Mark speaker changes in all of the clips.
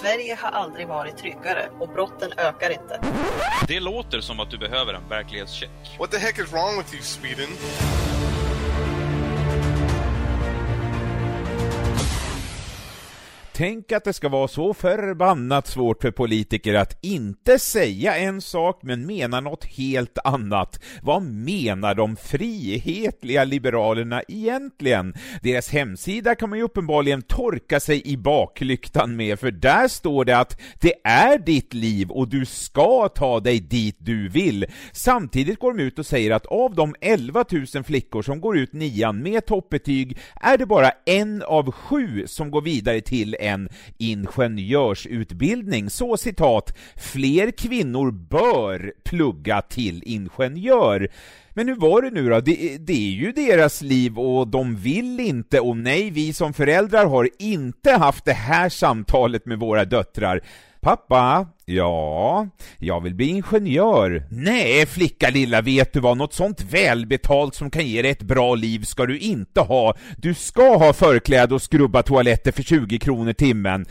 Speaker 1: Sverige har aldrig varit tryggare och brotten ökar inte.
Speaker 2: Det låter som att du behöver en verklighetscheck.
Speaker 3: What the heck is wrong with you, Sweden?
Speaker 4: Tänk att det ska vara så förbannat svårt för politiker att inte säga en sak men mena något helt annat. Vad menar de frihetliga liberalerna egentligen? Deras hemsida kan man ju uppenbarligen torka sig i baklyktan med, för där står det att det är ditt liv och du ska ta dig dit du vill. Samtidigt går de ut och säger att av de 11 000 flickor som går ut nian med toppbetyg är det bara en av sju som går vidare till en ingenjörsutbildning. Så citat, fler kvinnor bör plugga till ingenjör. Men hur var det nu då? Det, det, är ju deras liv och de vill inte, och nej, vi som föräldrar har inte haft det här samtalet med våra döttrar. Pappa, ja, jag vill bli ingenjör. Nej, flicka lilla, vet du vad? Något sånt välbetalt som kan ge dig ett bra liv ska du inte ha. Du ska ha förkläde och skrubba toaletter för 20 kronor timmen.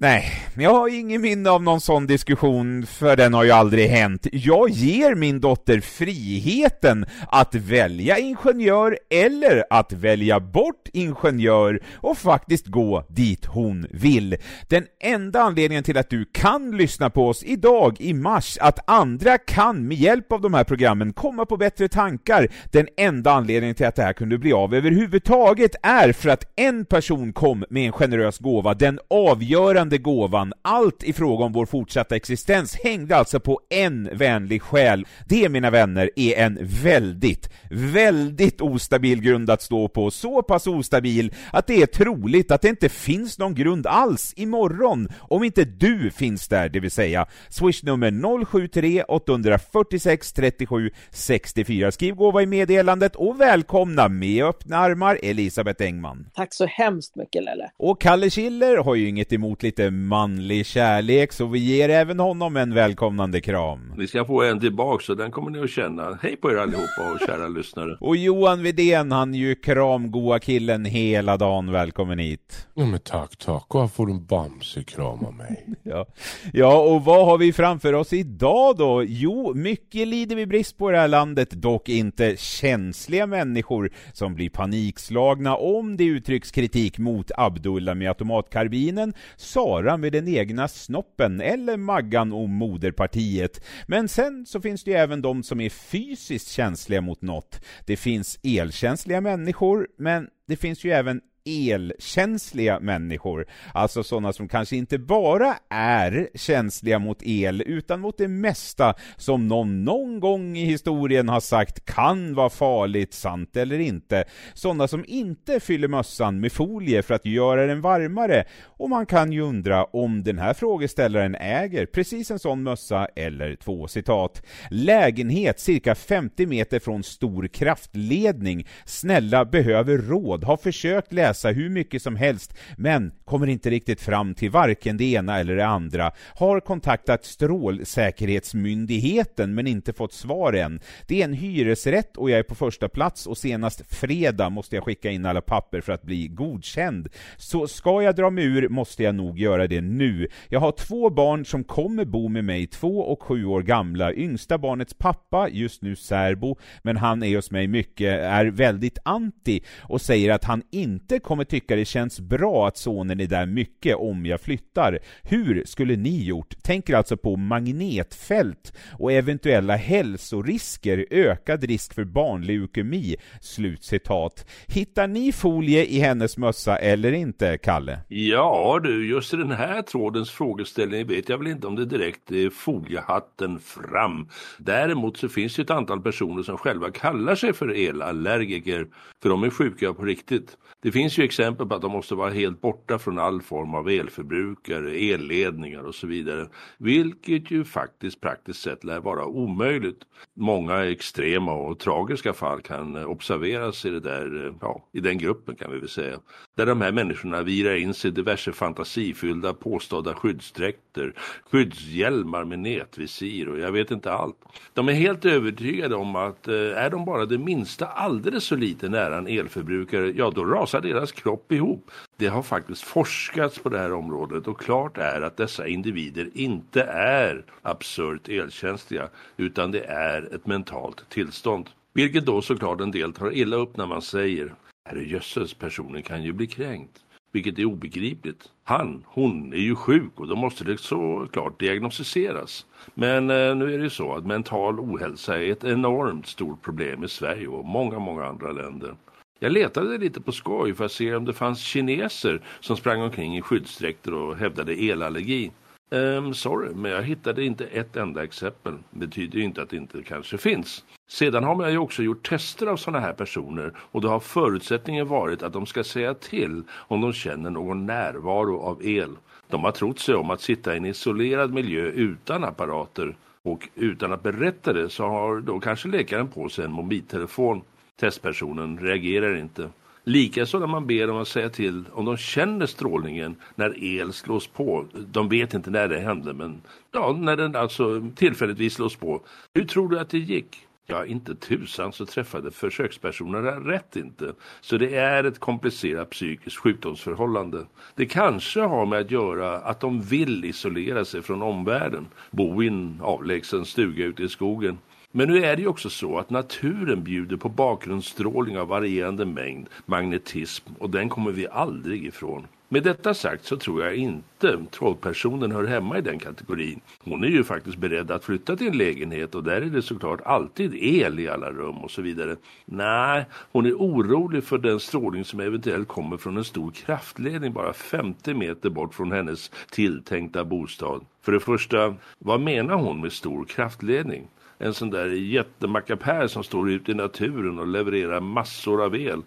Speaker 4: Nej, jag har ingen minne av någon sån diskussion, för den har ju aldrig hänt. Jag ger min dotter friheten att välja ingenjör eller att välja bort ingenjör och faktiskt gå dit hon vill. Den enda anledningen till att du kan lyssna på oss idag i mars, att andra kan med hjälp av de här programmen komma på bättre tankar, den enda anledningen till att det här kunde bli av överhuvudtaget är för att en person kom med en generös gåva, den avgörande avgörande gåvan, allt i fråga om vår fortsatta existens, hängde alltså på en vänlig själ. Det, mina vänner, är en väldigt, väldigt ostabil grund att stå på. Så pass ostabil att det är troligt att det inte finns någon grund alls imorgon, om inte du finns där, det vill säga swishnummer 073 846 37 64. Skriv gåva i meddelandet och välkomna med öppna armar Elisabeth Engman.
Speaker 5: Tack så hemskt mycket Lelle.
Speaker 4: Och Kalle Schiller har ju inget emot lite manlig kärlek, så vi ger även honom en välkomnande kram.
Speaker 6: Ni ska få en tillbaka, så den kommer ni att känna. Hej på er allihopa och kära lyssnare.
Speaker 4: Och Johan Vidén, han är ju kramgoa killen hela dagen. Välkommen hit.
Speaker 7: Ja men tack, tack. Och här får du en bamsekram av mig.
Speaker 4: ja. ja, och vad har vi framför oss idag då? Jo, mycket lider vi brist på i det här landet, dock inte känsliga människor som blir panikslagna om det uttrycks kritik mot Abdullah med automatkarbinen, sa faran med den egna snoppen eller Maggan och moderpartiet. Men sen så finns det ju även de som är fysiskt känsliga mot något. Det finns elkänsliga människor, men det finns ju även elkänsliga människor, alltså sådana som kanske inte bara är känsliga mot el, utan mot det mesta som någon någon gång i historien har sagt kan vara farligt, sant eller inte. Sådana som inte fyller mössan med folie för att göra den varmare, och man kan ju undra om den här frågeställaren äger precis en sån mössa, eller två citat. Lägenhet cirka 50 meter från stor kraftledning. Snälla, behöver råd, har försökt läsa läsa hur mycket som helst, men kommer inte riktigt fram till varken det ena eller det andra. Har kontaktat Strålsäkerhetsmyndigheten, men inte fått svar än. Det är en hyresrätt och jag är på första plats och senast fredag måste jag skicka in alla papper för att bli godkänd. Så ska jag dra mig ur måste jag nog göra det nu. Jag har två barn som kommer bo med mig, två och sju år gamla. Yngsta barnets pappa, just nu särbo, men han är hos mig mycket, är väldigt anti och säger att han inte kommer tycka det känns bra att sonen är där mycket om jag flyttar. Hur skulle ni gjort? Tänker alltså på magnetfält och eventuella hälsorisker, ökad risk för barnleukemi. Slutcitat. Hittar ni folie i hennes mössa eller inte, Kalle?
Speaker 6: Ja du, just i den här trådens frågeställning vet jag väl inte om det direkt är foliehatten fram. Däremot så finns det ett antal personer som själva kallar sig för elallergiker, för de är sjuka på riktigt. Det finns ju exempel på att de måste vara helt borta från all form av elförbrukare, elledningar och så vidare. Vilket ju faktiskt praktiskt sett lär vara omöjligt. Många extrema och tragiska fall kan observeras i, det där, ja, i den gruppen kan vi väl säga. Där de här människorna virar in sig i diverse fantasifyllda påstådda skyddsdräkter, skyddshjälmar med nätvisir och jag vet inte allt. De är helt övertygade om att eh, är de bara det minsta alldeles så lite nära en elförbrukare, ja då rasar deras deras kropp ihop. Det har faktiskt forskats på det här området och klart är att dessa individer inte är absurt elkänsliga utan det är ett mentalt tillstånd. Vilket då såklart en del tar illa upp när man säger herrejösses, personen kan ju bli kränkt. Vilket är obegripligt. Han, hon är ju sjuk och då måste det såklart diagnostiseras. Men eh, nu är det ju så att mental ohälsa är ett enormt stort problem i Sverige och många, många andra länder. Jag letade lite på skoj för att se om det fanns kineser som sprang omkring i skyddsdräkter och hävdade elallergi. Um, sorry, men jag hittade inte ett enda exempel. Det betyder ju inte att det inte kanske finns. Sedan har man ju också gjort tester av sådana här personer och då har förutsättningen varit att de ska säga till om de känner någon närvaro av el. De har trott sig om att sitta i en isolerad miljö utan apparater och utan att berätta det så har då kanske läkaren på sig en mobiltelefon. Testpersonen reagerar inte. Likaså när man ber dem att säga till om de känner strålningen när el slås på. De vet inte när det hände men ja, när den alltså tillfälligtvis slås på. Hur tror du att det gick? Ja, inte tusan så träffade försökspersonerna rätt inte. Så det är ett komplicerat psykiskt sjukdomsförhållande. Det kanske har med att göra att de vill isolera sig från omvärlden. Bo i en avlägsen stuga ute i skogen. Men nu är det ju också så att naturen bjuder på bakgrundsstrålning av varierande mängd magnetism och den kommer vi aldrig ifrån. Med detta sagt så tror jag inte trollpersonen hör hemma i den kategorin. Hon är ju faktiskt beredd att flytta till en lägenhet och där är det såklart alltid el i alla rum och så vidare. Nej, hon är orolig för den strålning som eventuellt kommer från en stor kraftledning bara 50 meter bort från hennes tilltänkta bostad. För det första, vad menar hon med stor kraftledning? En sån där jättemackapär som står ute i naturen och levererar massor av el.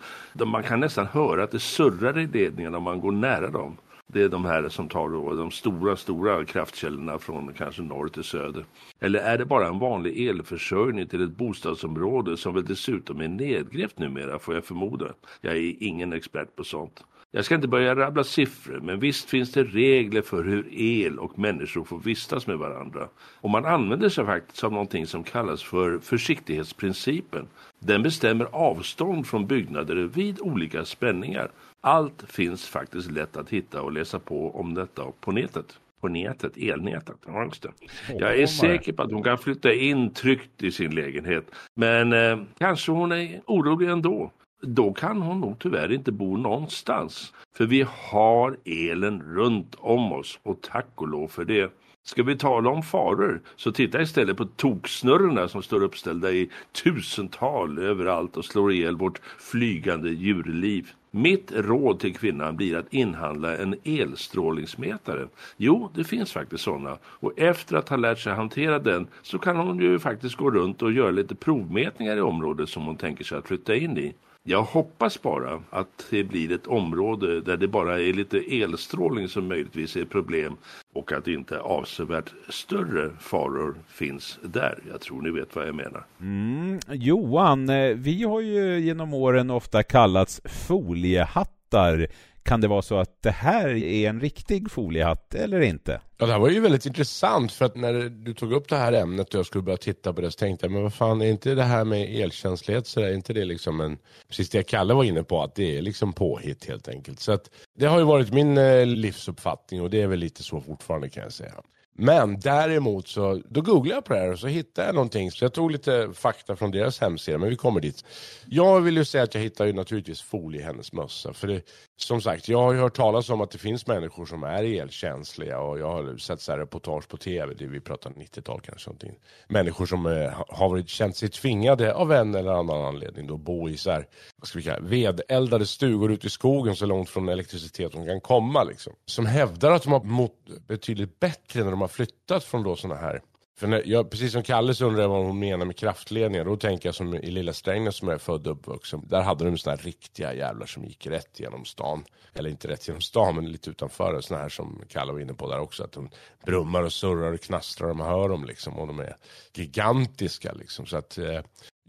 Speaker 6: Man kan nästan höra att det surrar i ledningarna om man går nära dem. Det är de här som tar då de stora, stora kraftkällorna från kanske norr till söder. Eller är det bara en vanlig elförsörjning till ett bostadsområde som väl dessutom är nedgrävt numera får jag förmoda. Jag är ingen expert på sånt. Jag ska inte börja rabbla siffror, men visst finns det regler för hur el och människor får vistas med varandra. Och man använder sig faktiskt av någonting som kallas för försiktighetsprincipen. Den bestämmer avstånd från byggnader vid olika spänningar. Allt finns faktiskt lätt att hitta och läsa på om detta på nätet på nätet, elnätet. Ja, just det. Jag är säker på att hon kan flytta in tryggt i sin lägenhet. Men eh, kanske hon är orolig ändå då kan hon nog tyvärr inte bo någonstans. För vi har elen runt om oss och tack och lov för det. Ska vi tala om faror så titta istället på toksnurrorna som står uppställda i tusental överallt och slår ihjäl vårt flygande djurliv. Mitt råd till kvinnan blir att inhandla en elstrålningsmätare. Jo, det finns faktiskt sådana. Och efter att ha lärt sig hantera den så kan hon ju faktiskt gå runt och göra lite provmätningar i området som hon tänker sig att flytta in i. Jag hoppas bara att det blir ett område där det bara är lite elstrålning som möjligtvis är problem och att inte avsevärt större faror finns där. Jag tror ni vet vad jag menar.
Speaker 4: Mm, Johan, eh, vi har ju genom åren ofta kallats foliehattar kan det vara så att det här är en riktig foliehatt eller inte?
Speaker 7: Ja, det här var ju väldigt intressant för att när du tog upp det här ämnet och jag skulle börja titta på det så tänkte jag, men vad fan är inte det här med elkänslighet så är inte det liksom en, precis det Kalle var inne på, att det är liksom påhitt helt enkelt. Så att det har ju varit min eh, livsuppfattning och det är väl lite så fortfarande kan jag säga. Men däremot så, då googlade jag på det här och så hittade jag någonting. Så jag tog lite fakta från deras hemsida, men vi kommer dit. Jag vill ju säga att jag hittar ju naturligtvis folie i hennes mössa. För det, som sagt, jag har ju hört talas om att det finns människor som är elkänsliga och jag har sett så här reportage på tv, det vi pratar 90-tal kanske någonting. Människor som eh, har varit, känt sig tvingade av en eller annan anledning då bo i så här, vad ska vi kalla vedeldade stugor ute i skogen så långt från elektricitet de kan komma liksom. Som hävdar att de har mått betydligt bättre när de har flyttat från då sådana här för när, jag, precis som Kalle så undrar jag vad hon menar med kraftledningar. Då tänker jag som i lilla Strängnäs som jag är född och uppvuxen. Där hade de sådana här riktiga jävlar som gick rätt genom stan. Eller inte rätt genom stan men lite utanför. Sådana här som Kalle var inne på där också. Att de brummar och surrar och knastrar och man hör dem liksom. Och de är gigantiska liksom. Så att eh,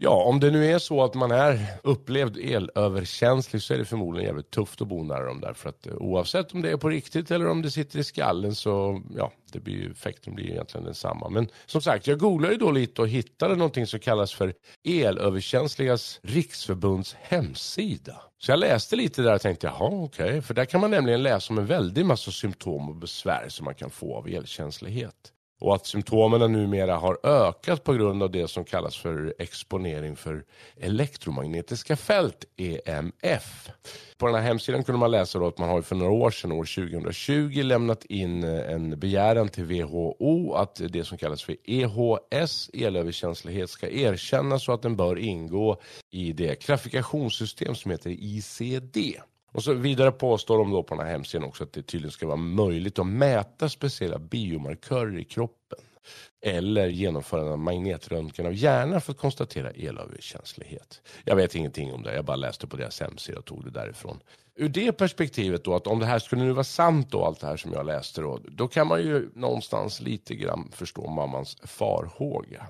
Speaker 7: Ja, om det nu är så att man är upplevd elöverkänslig så är det förmodligen jävligt tufft att bo nära dem där. För att eh, oavsett om det är på riktigt eller om det sitter i skallen så, ja, det blir ju, effekten blir ju egentligen densamma. Men som sagt, jag googlade ju då lite och hittade någonting som kallas för Elöverkänsligas riksförbunds hemsida. Så jag läste lite där och tänkte, jaha okej, okay. för där kan man nämligen läsa om en väldig massa symptom och besvär som man kan få av elkänslighet och att symptomen numera har ökat på grund av det som kallas för exponering för elektromagnetiska fält, EMF. På den här hemsidan kunde man läsa då att man har för några år sedan, år 2020, lämnat in eh, en begäran till WHO att det som kallas för EHS, elöverkänslighet, ska erkännas och att den bör ingå i det klassifikationssystem som heter ICD. Och så vidare påstår de då på den här hemsidan också att det tydligen ska vara möjligt att mäta speciella biomarkörer i kroppen eller genomföra en magnetröntgen av hjärnan för att konstatera elöverkänslighet. Jag vet ingenting om det, jag bara läste på deras hemsida och tog det därifrån. Ur det perspektivet då, att om det här skulle nu vara sant då, allt det här som jag läste då, då kan man ju någonstans lite grann förstå mammans farhåga.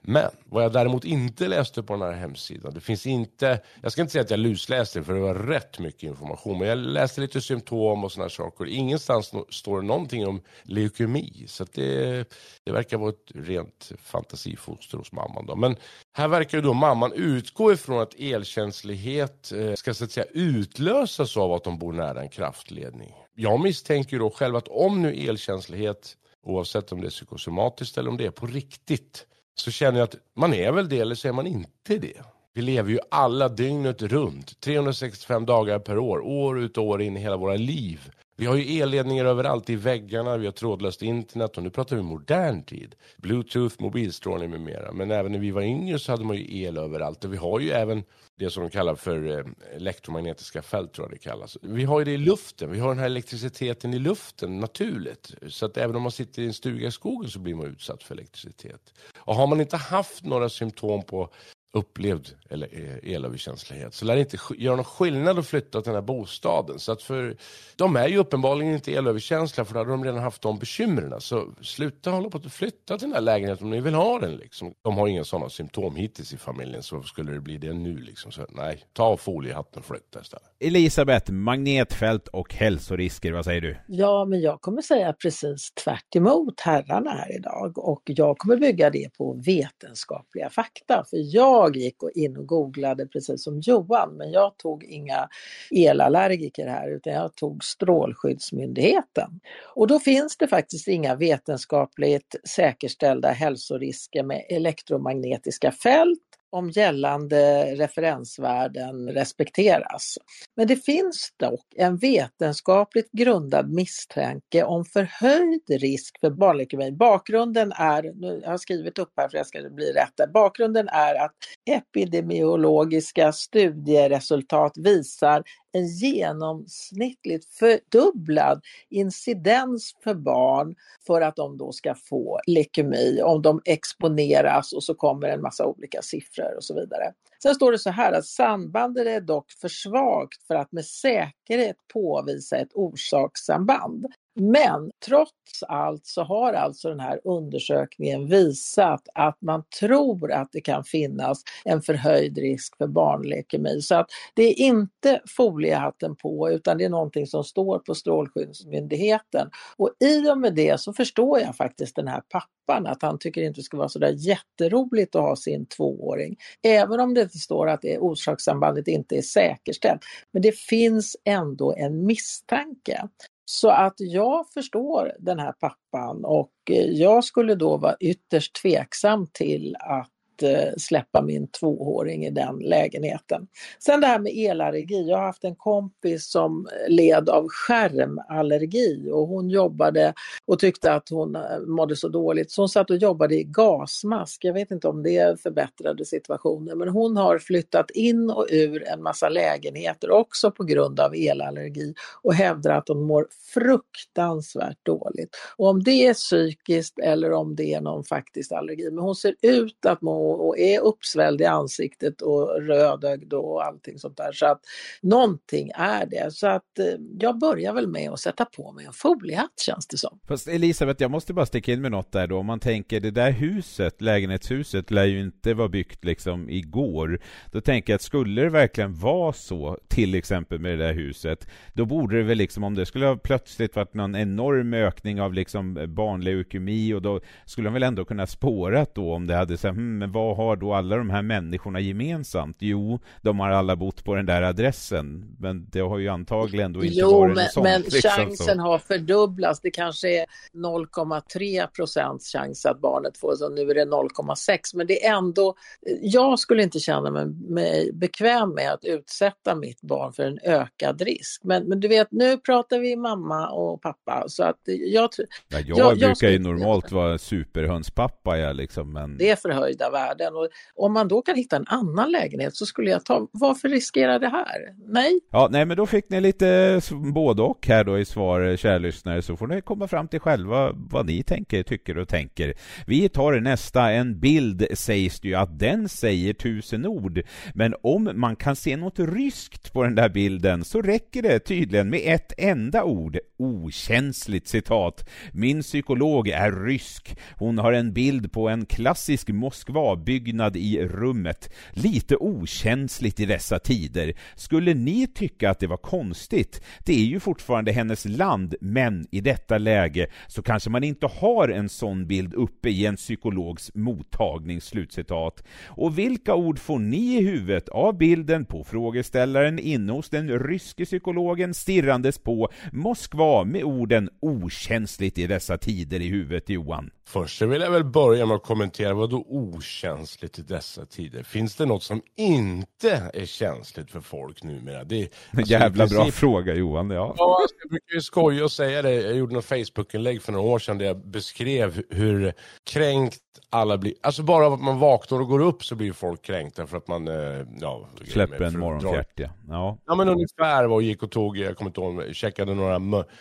Speaker 7: Men vad jag däremot inte läste på den här hemsidan, det finns inte, jag ska inte säga att jag lusläste för det var rätt mycket information, men jag läste lite symptom och sådana saker. Ingenstans står det någonting om leukemi, så det, det verkar vara ett rent fantasifoster hos mamman. Då. Men här verkar ju då mamman utgå ifrån att elkänslighet eh, ska så att säga utlösas av att de bor nära en kraftledning. Jag misstänker då själv att om nu elkänslighet oavsett om det är psykosomatiskt eller om det är på riktigt, så känner jag att man är väl det eller så är man inte det. Vi lever ju alla dygnet runt, 365 dagar per år, år ut och år in i hela våra liv. Vi har ju elledningar överallt i väggarna, vi har trådlöst internet och nu pratar vi modern tid. Bluetooth, mobilstrålning med mera. Men även när vi var yngre så hade man ju el överallt och vi har ju även det som de kallar för eh, elektromagnetiska fält tror jag det kallas. Vi har ju det i luften, vi har den här elektriciteten i luften naturligt. Så att även om man sitter i en stuga i skogen så blir man utsatt för elektricitet. Och har man inte haft några symptom på upplevd eller eh, elöverkänslighet så lär det inte göra någon skillnad att flytta till den här bostaden. Så att för, de är ju uppenbarligen inte elöverkänsliga för då hade de redan haft de bekymren. Så sluta hålla på att flytta till den här lägenheten om ni vill ha den. Liksom. De har inga sådana symptom hittills i familjen så skulle det bli det nu? Liksom. Så, nej, ta foliehatten och flytta istället.
Speaker 4: Elisabeth, magnetfält och hälsorisker, vad säger du?
Speaker 5: Ja, men jag kommer säga precis tvärt emot herrarna här idag och jag kommer bygga det på vetenskapliga fakta. För jag jag gick in och googlade precis som Johan, men jag tog inga elallergiker här utan jag tog Strålskyddsmyndigheten. Och då finns det faktiskt inga vetenskapligt säkerställda hälsorisker med elektromagnetiska fält om gällande referensvärden respekteras. Men det finns dock en vetenskapligt grundad misstanke om förhöjd risk för barnleukemi. Bakgrunden är, nu jag skrivit upp här för att jag ska bli rätt, bakgrunden är att epidemiologiska studieresultat visar en genomsnittligt fördubblad incidens för barn för att de då ska få leukemi om de exponeras och så kommer en massa olika siffror och så vidare. Sen står det så här att sambandet är dock för svagt för att med säkerhet påvisa ett orsakssamband. Men trots allt så har alltså den här undersökningen visat att man tror att det kan finnas en förhöjd risk för barnleukemi. Så att det är inte foliehatten på utan det är någonting som står på Strålskyddsmyndigheten. Och i och med det så förstår jag faktiskt den här pappan att han tycker inte det ska vara så där jätteroligt att ha sin tvååring. Även om det inte står att det orsakssambandet inte är säkerställt. Men det finns ändå en misstanke. Så att jag förstår den här pappan och jag skulle då vara ytterst tveksam till att Eh, släppa min tvååring i den lägenheten. Sen det här med elallergi. Jag har haft en kompis som led av skärmallergi och hon jobbade och tyckte att hon eh, mådde så dåligt så hon satt och jobbade i gasmask. Jag vet inte om det förbättrade situationen men hon har flyttat in och ur en massa lägenheter också på grund av elallergi och hävdar att hon mår fruktansvärt dåligt. Och om det är psykiskt eller om det är någon faktisk allergi, men hon ser ut att må och, och är uppsvälld i ansiktet och rödögd och allting sånt där. Så att någonting är det. Så att eh, jag börjar väl med att sätta på mig en foliehatt känns det som.
Speaker 4: Fast Elisabeth, jag måste bara sticka in med något där då. Om man tänker det där huset, lägenhetshuset, lär ju inte vara byggt liksom igår. Då tänker jag att skulle det verkligen vara så, till exempel med det där huset, då borde det väl liksom, om det skulle ha plötsligt varit någon enorm ökning av liksom barnleukemi och då skulle de väl ändå kunna spåra då om det hade sagt, hm, men vad har då alla de här människorna gemensamt? Jo, de har alla bott på den där adressen, men det har ju antagligen då inte
Speaker 5: jo,
Speaker 4: varit
Speaker 5: men,
Speaker 4: något sånt.
Speaker 5: men
Speaker 4: liksom,
Speaker 5: chansen
Speaker 4: så.
Speaker 5: har fördubblats. Det kanske är 0,3 procents chans att barnet får så nu är det 0,6. Men det är ändå, jag skulle inte känna mig, mig bekväm med att utsätta mitt barn för en ökad risk. Men, men du vet, nu pratar vi mamma och pappa så att jag.
Speaker 4: Ja, jag,
Speaker 5: jag- jag
Speaker 4: brukar
Speaker 5: skulle
Speaker 4: ju normalt vara superhönspappa, jag liksom, men...
Speaker 5: Det är förhöjda värden och om man då kan hitta en annan lägenhet så skulle jag ta, varför riskera det här? Nej,
Speaker 4: Ja, nej men då fick ni lite både och här då i svar, eh, kära lyssnare, så får ni komma fram till själva vad ni tänker, tycker och tänker. Vi tar nästa, en bild sägs det ju att den säger tusen ord, men om man kan se något ryskt på den där bilden så räcker det tydligen med ett enda ord, okänsligt citat. Min psykolog är rysk. Hon har en bild på en klassisk Moskva-byggnad i rummet. Lite okänsligt i dessa tider. Skulle ni tycka att det var konstigt? Det är ju fortfarande hennes land, men i detta läge så kanske man inte har en sån bild uppe i en psykologs mottagning. Slutcitat. Och vilka ord får ni i huvudet av bilden på frågeställaren inne hos den ryske psykologen stirrandes på Moskva med orden okänsligt i dessa tider i huvudet, Johan?
Speaker 7: Först vill jag väl börja med att kommentera vad då okänsligt i dessa tider? Finns det något som inte är känsligt för folk numera? Det är, alltså,
Speaker 4: Jävla
Speaker 7: i
Speaker 4: bra
Speaker 7: princip-
Speaker 4: fråga Johan, ja.
Speaker 7: Ja, alltså, jag brukar ju skoja och säga det. Jag gjorde något Facebook-inlägg för några år sedan där jag beskrev hur kränkt alla blir. Alltså bara att man vaknar och går upp så blir folk kränkta för att man, eh, ja.
Speaker 4: Släpper en morgonfjärt, ja. ja.
Speaker 7: Men ungefär vad och gick och tog, jag kommer inte ihåg, checkade några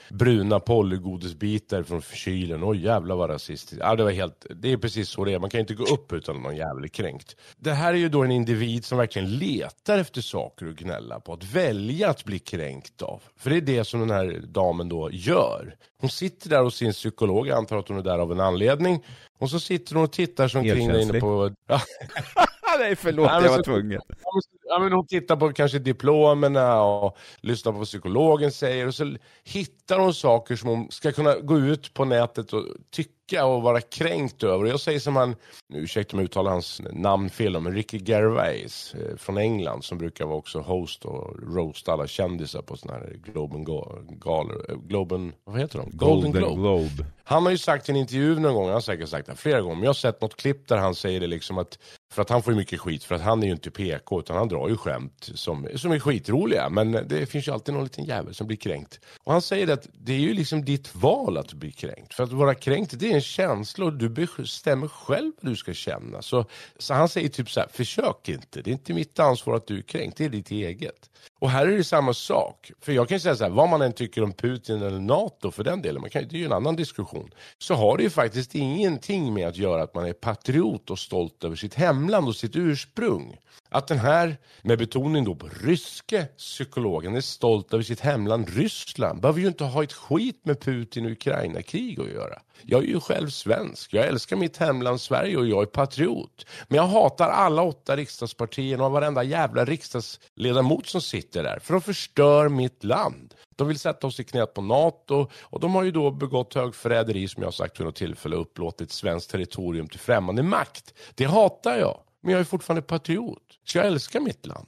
Speaker 7: bruna polygodisbitar från kylen. Oj jävlar vad rasistiskt. Ja det var helt, det är precis så det är. Man kan inte gå upp utan att är jävligt kränkt. Det här är ju då en individ som verkligen letar efter saker att gnälla på. Att välja att bli kränkt av. För det är det som den här damen då gör. Hon sitter där hos sin psykolog, jag antar att hon är där av en anledning. Och så sitter hon och tittar sig omkring där inne på...
Speaker 4: Nej, förlåt,
Speaker 7: Nej,
Speaker 4: jag var
Speaker 7: så-
Speaker 4: tvungen.
Speaker 7: Ja, men- hon tittar på kanske diplomerna och lyssnar på vad psykologen säger och så hittar hon saker som hon ska kunna gå ut på nätet och tycka och vara kränkt över. Och jag säger som han, nu ursäkta mig uttala hans namn fel, men Ricky Gervais eh, från England som brukar vara också host och roast alla kändisar på sådana här Globen galor, eh, Globen, vad heter de?
Speaker 4: Golden Globe.
Speaker 7: Han har ju sagt i en intervju någon gång, han har säkert sagt det flera gånger, men jag har sett något klipp där han säger det liksom att, för att han får ju mycket skit, för att han är ju inte PK, utan han drar ju skämt som, som är skitroliga, men det finns ju alltid någon liten jävel som blir kränkt. Och han säger att det är ju liksom ditt val att bli kränkt, för att vara kränkt det är en känsla och du bestämmer själv vad du ska känna. Så, så han säger typ så här, försök inte, det är inte mitt ansvar att du är kränkt, det är ditt eget. Och här är det samma sak. För jag kan ju säga så här, vad man än tycker om Putin eller NATO för den delen, man kan, det är ju en annan diskussion, så har det ju faktiskt ingenting med att göra att man är patriot och stolt över sitt hemland och sitt ursprung. Att den här, med betoning då på ryske psykologen, är stolt över sitt hemland Ryssland, behöver ju inte ha ett skit med Putin och Ukraina-krig att göra. Jag är ju själv svensk, jag älskar mitt hemland Sverige och jag är patriot. Men jag hatar alla åtta riksdagspartierna och varenda jävla riksdagsledamot som sitter där, för de förstör mitt land. De vill sätta oss i knät på NATO och de har ju då begått högförräderi som jag har sagt vid något tillfälle och upplåtit svenskt territorium till främmande makt. Det hatar jag, men jag är fortfarande patriot. Så jag älskar mitt land.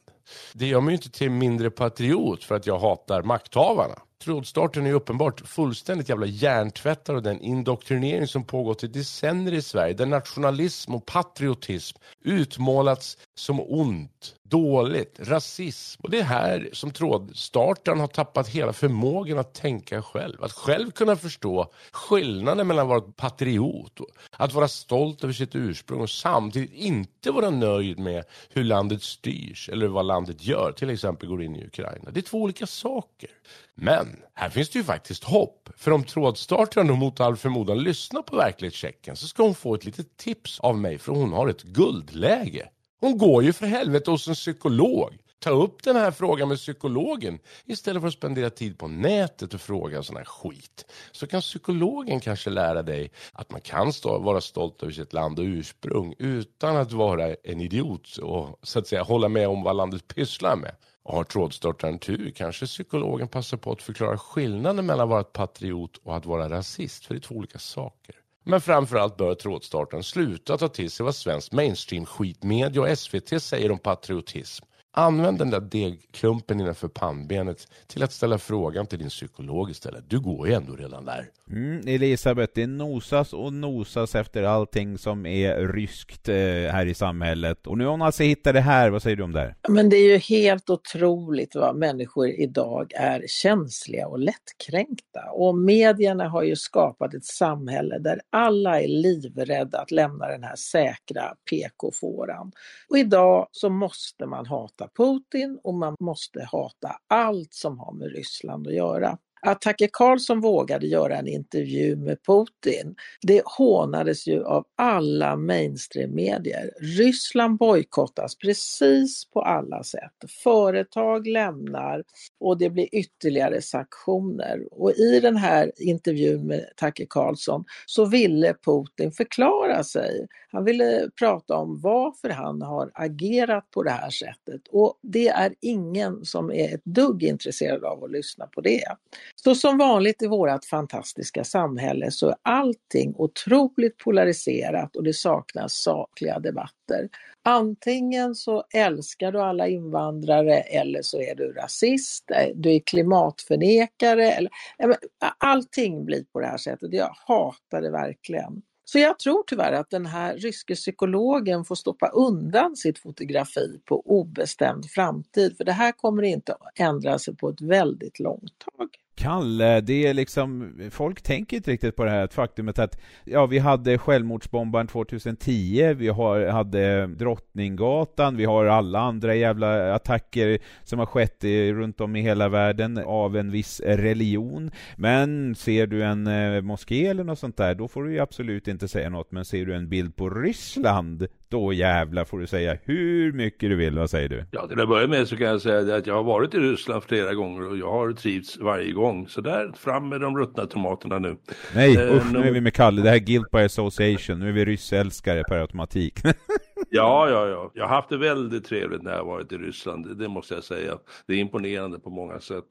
Speaker 7: Det gör mig ju inte till mindre patriot för att jag hatar makthavarna. Trådstarten är ju uppenbart fullständigt jävla hjärntvättad av den indoktrinering som pågått i decennier i Sverige där nationalism och patriotism utmålats som ont dåligt, rasism. Och det är här som trådstartaren har tappat hela förmågan att tänka själv. Att själv kunna förstå skillnaden mellan att vara patriot, och att vara stolt över sitt ursprung och samtidigt inte vara nöjd med hur landet styrs eller vad landet gör, till exempel går in i Ukraina. Det är två olika saker. Men här finns det ju faktiskt hopp. För om trådstartaren mot all förmodan lyssnar på verklighetschecken så ska hon få ett litet tips av mig för hon har ett guldläge. Hon går ju för helvete hos en psykolog. Ta upp den här frågan med psykologen istället för att spendera tid på nätet och fråga sån här skit. Så kan psykologen kanske lära dig att man kan stå, vara stolt över sitt land och ursprung utan att vara en idiot och så att säga hålla med om vad landet pysslar med. Och har trådstartaren tur kanske psykologen passar på att förklara skillnaden mellan att vara ett patriot och att vara rasist, för det är två olika saker. Men framförallt bör trådstarten sluta ta till sig vad svensk mainstream-skitmedia och SVT säger om patriotism. Använd den där degklumpen innanför pannbenet till att ställa frågan till din psykolog istället. Du går ju ändå redan där.
Speaker 4: Mm, Elisabeth, det nosas och nosas efter allting som är ryskt eh, här i samhället. Och nu har hon alltså hittat det här, vad säger du om det här?
Speaker 5: Men det är ju helt otroligt vad människor idag är känsliga och lättkränkta. Och medierna har ju skapat ett samhälle där alla är livrädda att lämna den här säkra PK-fåran. Och idag så måste man hata Putin och man måste hata allt som har med Ryssland att göra. Att Tucker Carlson vågade göra en intervju med Putin, det hånades ju av alla mainstream-medier. Ryssland bojkottas precis på alla sätt. Företag lämnar och det blir ytterligare sanktioner. Och i den här intervjun med Tucker Carlson så ville Putin förklara sig. Han ville prata om varför han har agerat på det här sättet och det är ingen som är ett dugg intresserad av att lyssna på det. Så som vanligt i vårt fantastiska samhälle så är allting otroligt polariserat och det saknas sakliga debatter. Antingen så älskar du alla invandrare eller så är du rasist, eh, du är klimatförnekare. Eller, allting blir på det här sättet. Jag hatar det verkligen. Så jag tror tyvärr att den här ryske psykologen får stoppa undan sitt fotografi på obestämd framtid, för det här kommer inte att ändra sig på ett väldigt långt tag.
Speaker 4: Kalle, det är liksom, folk tänker inte riktigt på det här faktumet att ja, vi hade självmordsbombaren 2010, vi har, hade Drottninggatan, vi har alla andra jävla attacker som har skett i, runt om i hela världen av en viss religion. Men ser du en eh, moské eller något sånt där, då får du ju absolut inte säga något. Men ser du en bild på Ryssland, då jävlar får du säga hur mycket du vill. Vad säger du?
Speaker 6: Ja, till att börja med så kan jag säga att jag har varit i Ryssland flera gånger och jag har trivts varje gång. Så där, fram med de ruttna tomaterna nu.
Speaker 4: Nej, eh, usch, nu är vi med Kalle. Det här är guilt by association. Nu är vi ryssälskare per automatik.
Speaker 6: ja, ja, ja. Jag har haft det väldigt trevligt när jag varit i Ryssland. Det måste jag säga. Det är imponerande på många sätt.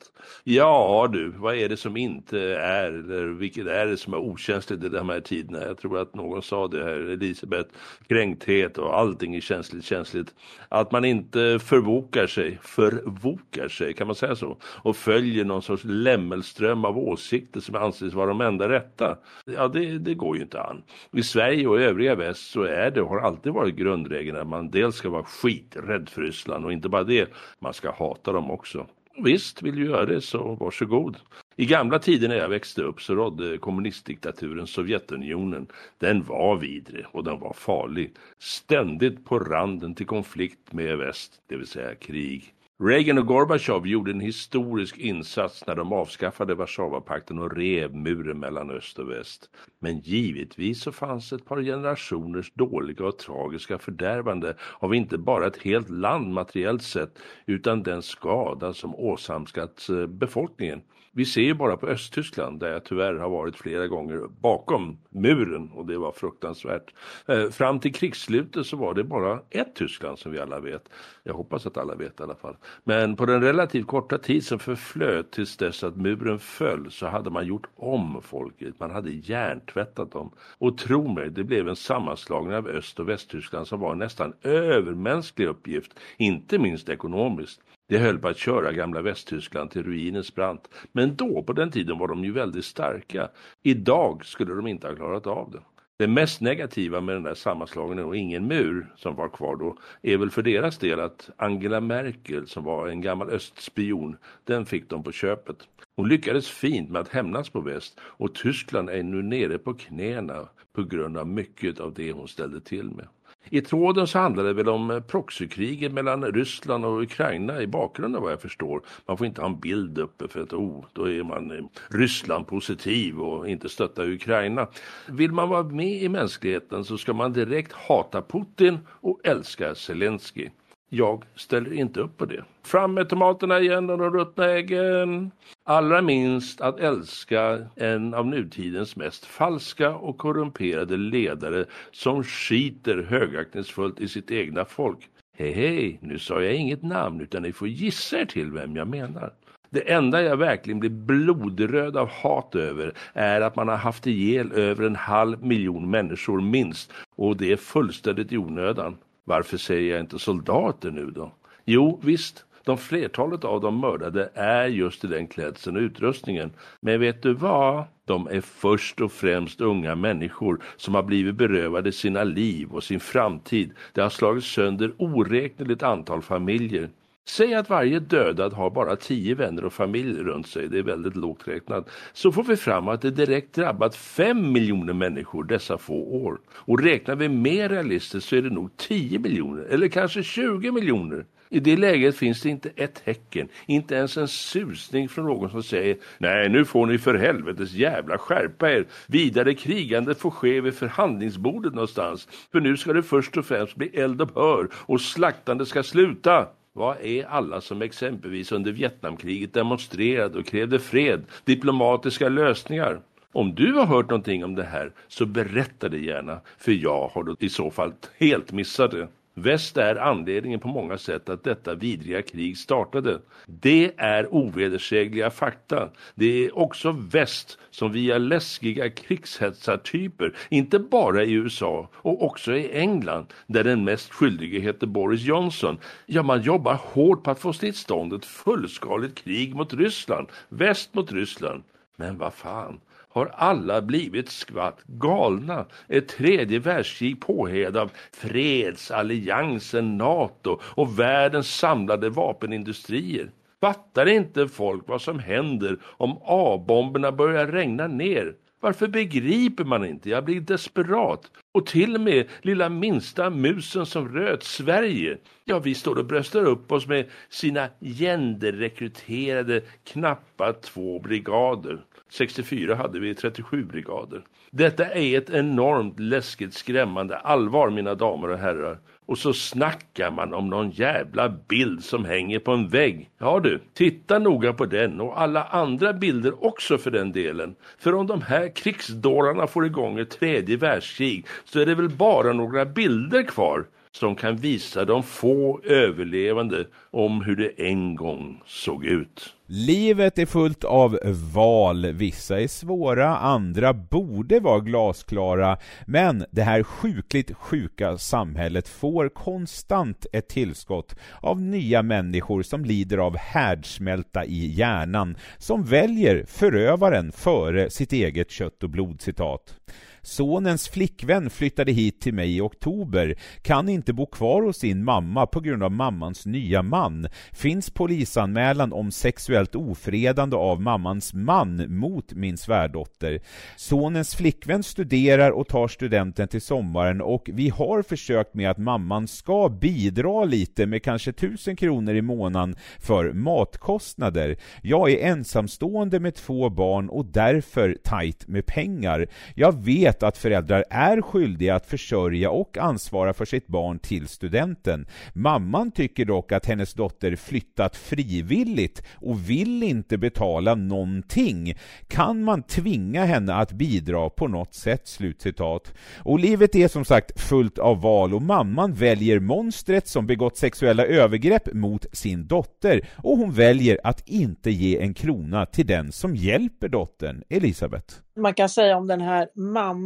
Speaker 6: Ja, du, vad är det som inte är, eller vilket är det som är okänsligt i de här tiderna? Jag tror att någon sa det här, Elisabeth, kränkthet och allting är känsligt, känsligt. Att man inte förvokar sig, förvokar sig, kan man säga så? Och följer någon sorts lämmelström av åsikter som anses vara de enda rätta. Ja, det, det går ju inte an. I Sverige och övriga väst så är det, har alltid varit grundregeln att man dels ska vara skiträdd för Ryssland och inte bara det, man ska hata dem också. Visst, vill du göra det så varsågod. I gamla tider när jag växte upp så rådde kommunistdiktaturen Sovjetunionen. Den var vidrig och den var farlig. Ständigt på randen till konflikt med väst, det vill säga krig. Reagan och Gorbachev gjorde en historisk insats när de avskaffade Warszawapakten och rev muren mellan öst och väst. Men givetvis så fanns ett par generationers dåliga och tragiska fördärvande av inte bara ett helt land materiellt sett utan den skada som åsamkats eh, befolkningen. Vi ser ju bara på Östtyskland där jag tyvärr har varit flera gånger bakom muren och det var fruktansvärt. Eh, fram till krigsslutet så var det bara ett Tyskland som vi alla vet. Jag hoppas att alla vet i alla fall. Men på den relativt korta tid som förflöt tills dess att muren föll så hade man gjort om folket. Man hade hjärntvättat dem. Och tro mig, det blev en sammanslagning av Öst och Västtyskland som var en nästan övermänsklig uppgift, inte minst ekonomiskt. Det höll på att köra gamla Västtyskland till ruinens brant. Men då, på den tiden, var de ju väldigt starka. Idag skulle de inte ha klarat av det. Det mest negativa med den där sammanslagningen och ingen mur som var kvar då är väl för deras del att Angela Merkel som var en gammal östspion, den fick de på köpet. Hon lyckades fint med att hämnas på väst och Tyskland är nu nere på knäna på grund av mycket av det hon ställde till med. I tråden så handlar det väl om eh, proxykriget mellan Ryssland och Ukraina i bakgrunden vad jag förstår. Man får inte ha en bild uppe för att oh, då är man eh, Ryssland positiv och inte stötta Ukraina. Vill man vara med i mänskligheten så ska man direkt hata Putin och älska Zelensky. Jag ställer inte upp på det. Fram med tomaterna igen och de ruttna äggen. Allra minst att älska en av nutidens mest falska och korrumperade ledare som skiter högaktningsfullt i sitt egna folk. Hej hej, nu sa jag inget namn utan ni får gissa er till vem jag menar. Det enda jag verkligen blir blodröd av hat över är att man har haft ihjäl över en halv miljon människor minst och det är fullständigt i onödan. Varför säger jag inte soldater nu då? Jo, visst, de flertalet av de mördade är just i den klädseln och utrustningen. Men vet du vad? De är först och främst unga människor som har blivit berövade sina liv och sin framtid. Det har slagit sönder oräkneligt antal familjer. Säg att varje dödad har bara tio vänner och familj runt sig, det är väldigt lågt räknat. Så får vi fram att det direkt drabbat fem miljoner människor dessa få år. Och räknar vi mer realistiskt så är det nog 10 miljoner, eller kanske 20 miljoner. I det läget finns det inte ett tecken, inte ens en susning från någon som säger Nej, nu får ni för helvetes jävla skärpa er. Vidare krigande får ske vid förhandlingsbordet någonstans. För nu ska det först och främst bli eld och hör och slaktande ska sluta. Vad är alla som exempelvis under Vietnamkriget demonstrerade och krävde fred, diplomatiska lösningar? Om du har hört någonting om det här så berätta det gärna, för jag har då i så fall helt missat det. Väst är anledningen på många sätt att detta vidriga krig startade. Det är ovedersägliga fakta. Det är också väst som via läskiga krigshetsartyper, inte bara i USA och också i England, där den mest skyldige heter Boris Johnson. Ja, man jobbar hårt på att få till stånd ett fullskaligt krig mot Ryssland, väst mot Ryssland. Men vad fan, har alla blivit skvatt galna. Ett tredje världskrig påhed av fredsalliansen NATO och världens samlade vapenindustrier. Fattar inte folk vad som händer om A-bomberna börjar regna ner? Varför begriper man inte? Jag blir desperat. Och till och med lilla minsta musen som röt Sverige. Ja, vi står och bröstar upp oss med sina genderrekryterade knappa två brigader. 64 hade vi 37 brigader. Detta är ett enormt läskigt skrämmande allvar mina damer och herrar. Och så snackar man om någon jävla bild som hänger på en vägg. Ja du, titta noga på den och alla andra bilder också för den delen. För om de här krigsdårarna får igång ett tredje världskrig så är det väl bara några bilder kvar som kan visa de få överlevande om hur det en gång såg ut.
Speaker 4: Livet är fullt av val, vissa är svåra, andra borde vara glasklara, men det här sjukligt sjuka samhället får konstant ett tillskott av nya människor som lider av härdsmälta i hjärnan, som väljer förövaren före sitt eget kött och blod, citat. Sonens flickvän flyttade hit till mig i oktober, kan inte bo kvar hos sin mamma på grund av mammans nya man. Finns polisanmälan om sexuellt ofredande av mammans man mot min svärdotter. Sonens flickvän studerar och tar studenten till sommaren och vi har försökt med att mamman ska bidra lite med kanske tusen kronor i månaden för matkostnader. Jag är ensamstående med två barn och därför tajt med pengar. Jag vet vet att föräldrar är skyldiga att försörja och ansvara för sitt barn till studenten. Mamman tycker dock att hennes dotter flyttat frivilligt och vill inte betala någonting. Kan man tvinga henne att bidra på något sätt?” Slutcitat. Och livet är som sagt fullt av val och mamman väljer monstret som begått sexuella övergrepp mot sin dotter och hon väljer att inte ge en krona till den som hjälper dottern. Elisabeth
Speaker 5: man kan säga om den här mamman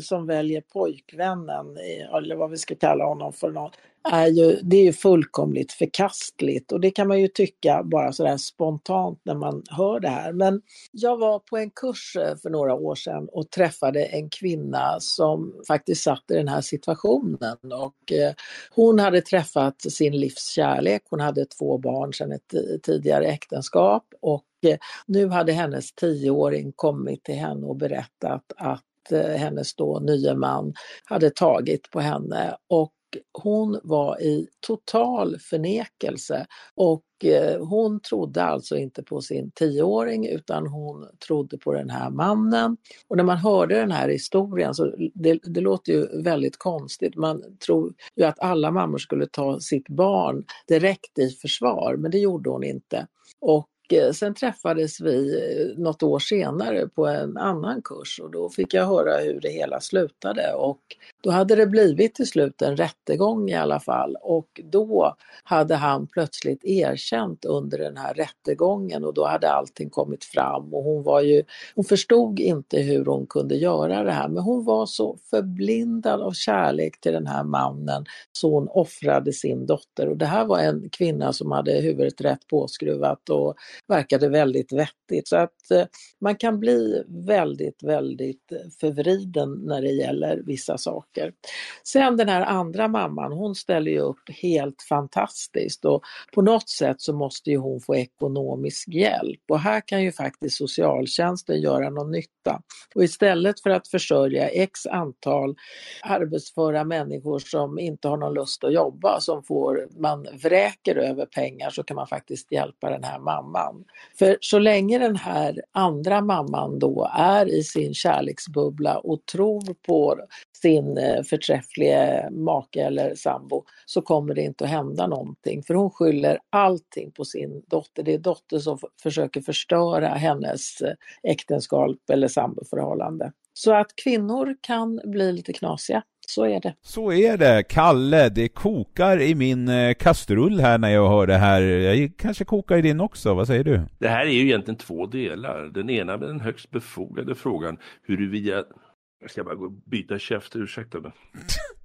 Speaker 5: som väljer pojkvännen, eller vad vi ska kalla honom för något. är ju, det är ju fullkomligt förkastligt och det kan man ju tycka bara sådär spontant när man hör det här. Men jag var på en kurs eh, för några år sedan och träffade en kvinna som faktiskt satt i den här situationen och eh, hon hade träffat sin livs kärlek. Hon hade två barn sedan ett eh, tidigare äktenskap och eh, nu hade hennes tioåring kommit till henne och berättat att Eh, hennes då nye man hade tagit på henne och hon var i total förnekelse och eh, hon trodde alltså inte på sin tioåring utan hon trodde på den här mannen. Och när man hörde den här historien så det, det låter ju väldigt konstigt. Man tror ju att alla mammor skulle ta sitt barn direkt i försvar men det gjorde hon inte. Och Eh, sen träffades vi eh, något år senare på en annan kurs och då fick jag höra hur det hela slutade och då hade det blivit till slut en rättegång i alla fall och då hade han plötsligt erkänt under den här rättegången och då hade allting kommit fram och hon var ju, hon förstod inte hur hon kunde göra det här men hon var så förblindad av kärlek till den här mannen så hon offrade sin dotter och det här var en kvinna som hade huvudet rätt påskruvat och verkade väldigt vettigt. Så att eh, man kan bli väldigt, väldigt förvriden när det gäller vissa saker. Sen den här andra mamman, hon ställer ju upp helt fantastiskt och på något sätt så måste ju hon få ekonomisk hjälp och här kan ju faktiskt socialtjänsten göra någon nytta. Och istället för att försörja x antal arbetsföra människor som inte har någon lust att jobba, som får, man vräker över pengar, så kan man faktiskt hjälpa den här mamman. För så länge den här andra mamman då är i sin kärleksbubbla och tror på sin förträfflige make eller sambo så kommer det inte att hända någonting. För hon skyller allting på sin dotter. Det är dottern som försöker förstöra hennes eh, äktenskap eller samboförhållande. Så att kvinnor kan bli lite knasiga. Så är det.
Speaker 4: Så är det. Kalle, det kokar i min eh, kastrull här när jag hör det här. Jag kanske kokar i din också, vad säger du?
Speaker 6: Det här är ju egentligen två delar. Den ena med den högst befogade frågan huruvida jag ska bara gå och byta käft, ursäkta mig.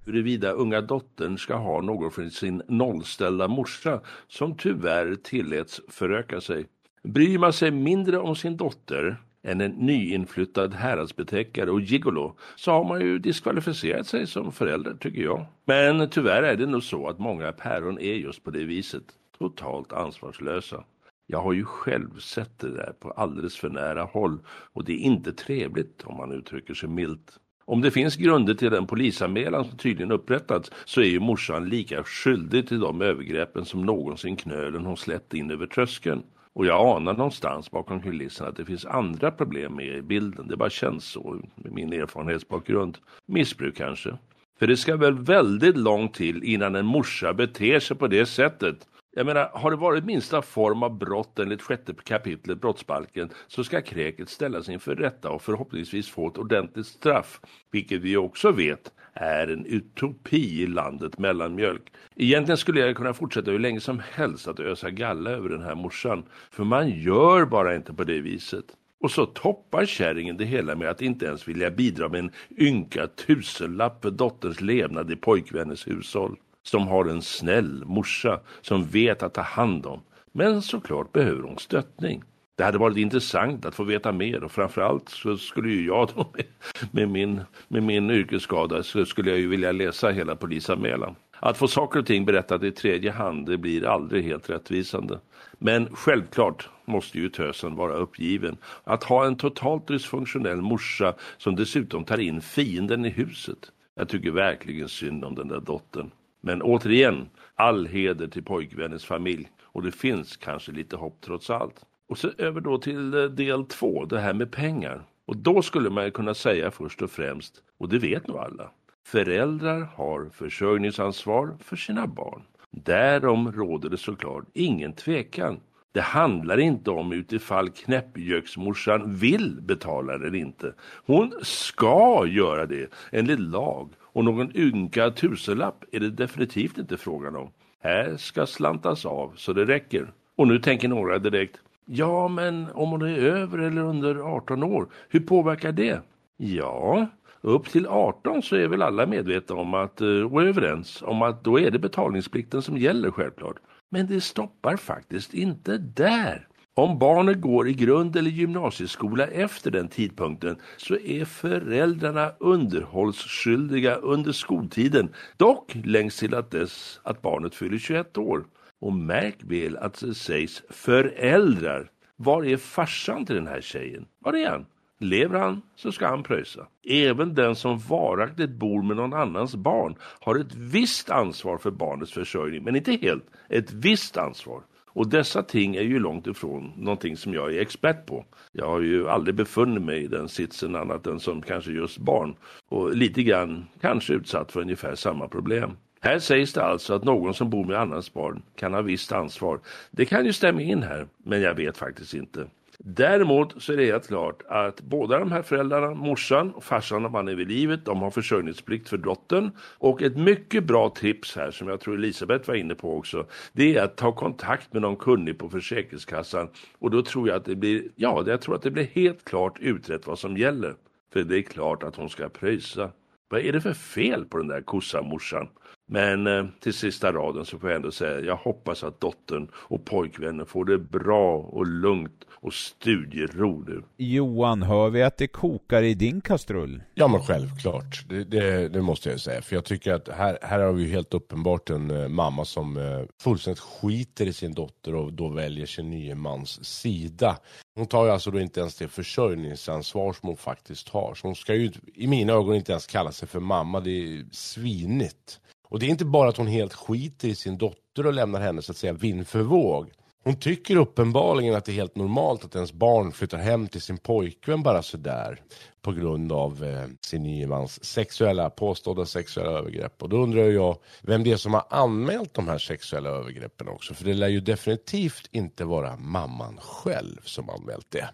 Speaker 6: Huruvida unga dottern ska ha någon från sin nollställda morsa som tyvärr tilläts föröka sig. Bryr man sig mindre om sin dotter än en nyinflyttad häradsbetäckare och gigolo så har man ju diskvalificerat sig som förälder tycker jag. Men tyvärr är det nog så att många päron är just på det viset. Totalt ansvarslösa. Jag har ju själv sett det där på alldeles för nära håll och det är inte trevligt om man uttrycker sig milt. Om det finns grunder till den polisanmälan som tydligen upprättats så är ju morsan lika skyldig till de övergreppen som någonsin knölen hon släppt in över tröskeln. Och jag anar någonstans bakom kulisserna att det finns andra problem med i bilden. Det bara känns så med min erfarenhetsbakgrund. Missbruk kanske. För det ska väl väldigt långt till innan en morsa beter sig på det sättet. Jag menar, har det varit minsta form av brott enligt sjätte kapitlet brottsbalken så ska kräket ställas inför rätta och förhoppningsvis få ett ordentligt straff. Vilket vi också vet är en utopi i landet mellanmjölk. Egentligen skulle jag kunna fortsätta hur länge som helst att ösa galla över den här morsan. För man gör bara inte på det viset. Och så toppar kärringen det hela med att inte ens vilja bidra med en ynka tusenlapp för dotterns levnad i pojkvännens hushåll. Som har en snäll morsa som vet att ta hand om. Men såklart behöver hon stöttning. Det hade varit intressant att få veta mer och framförallt så skulle ju jag då med, med, min, med min yrkesskada så skulle jag ju vilja läsa hela polisanmälan. Att få saker och ting berättat i tredje hand det blir aldrig helt rättvisande. Men självklart måste ju tösen vara uppgiven. Att ha en totalt dysfunktionell morsa som dessutom tar in fienden i huset. Jag tycker verkligen synd om den där dottern. Men återigen, all heder till pojkvännens familj. Och det finns kanske lite hopp trots allt. Och så över då till eh, del två, det här med pengar. Och då skulle man kunna säga först och främst, och det vet nog alla, föräldrar har försörjningsansvar för sina barn. Därom råder det såklart ingen tvekan. Det handlar inte om utifall knäppjöksmorsan vill betala eller inte. Hon ska göra det enligt lag och någon ynka tusenlapp är det definitivt inte frågan om. Här ska slantas av så det räcker. Och nu tänker några direkt, Ja, men om hon är över eller under 18 år, hur påverkar det? Ja, Upp till 18 så är väl alla medvetna om att, eh, och överens om att då är det betalningsplikten som gäller självklart. Men det stoppar faktiskt inte där. Om barnet går i grund eller gymnasieskola efter den tidpunkten så är föräldrarna underhållsskyldiga under skoltiden, dock längst till att dess att barnet fyller 21 år. Och märk väl att det sägs föräldrar. Var är farsan till den här tjejen? Var är han? Lever han så ska han pröjsa. Även den som varaktigt bor med någon annans barn har ett visst ansvar för barnets försörjning, men inte helt, ett visst ansvar. Och dessa ting är ju långt ifrån någonting som jag är expert på. Jag har ju aldrig befunnit mig i den sitsen annat än som kanske just barn och lite grann kanske utsatt för ungefär samma problem. Här sägs det alltså att någon som bor med annans barn kan ha visst ansvar. Det kan ju stämma in här, men jag vet faktiskt inte. Däremot så är det helt klart att båda de här föräldrarna, morsan och farsan om han är vid livet, de har försörjningsplikt för dottern. Och ett mycket bra tips här som jag tror Elisabeth var inne på också, det är att ta kontakt med någon kunnig på Försäkringskassan. Och då tror jag att det blir, ja, jag tror att det blir helt klart utrett vad som gäller. För det är klart att hon ska pröjsa. Vad är det för fel på den där kossamorsan? Men eh, till sista raden så får jag ändå säga jag hoppas att dottern och pojkvännen får det bra och lugnt och studiero nu.
Speaker 4: Johan, hör vi att det kokar i din kastrull?
Speaker 7: Ja men självklart, det, det, det måste jag säga. För jag tycker att här, här har vi helt uppenbart en uh, mamma som uh, fullständigt skiter i sin dotter och då väljer sin nye mans sida. Hon tar ju alltså då inte ens det försörjningsansvar som hon faktiskt har. Så hon ska ju i mina ögon inte ens kalla sig för mamma, det är svinigt. Och det är inte bara att hon helt skiter i sin dotter och lämnar henne så att säga vind för våg. Hon tycker uppenbarligen att det är helt normalt att ens barn flyttar hem till sin pojkvän bara sådär på grund av eh, sin nye mans sexuella, påstådda sexuella övergrepp. Och då undrar jag vem det är som har anmält de här sexuella övergreppen också. För det lär ju definitivt inte vara mamman själv som anmält det.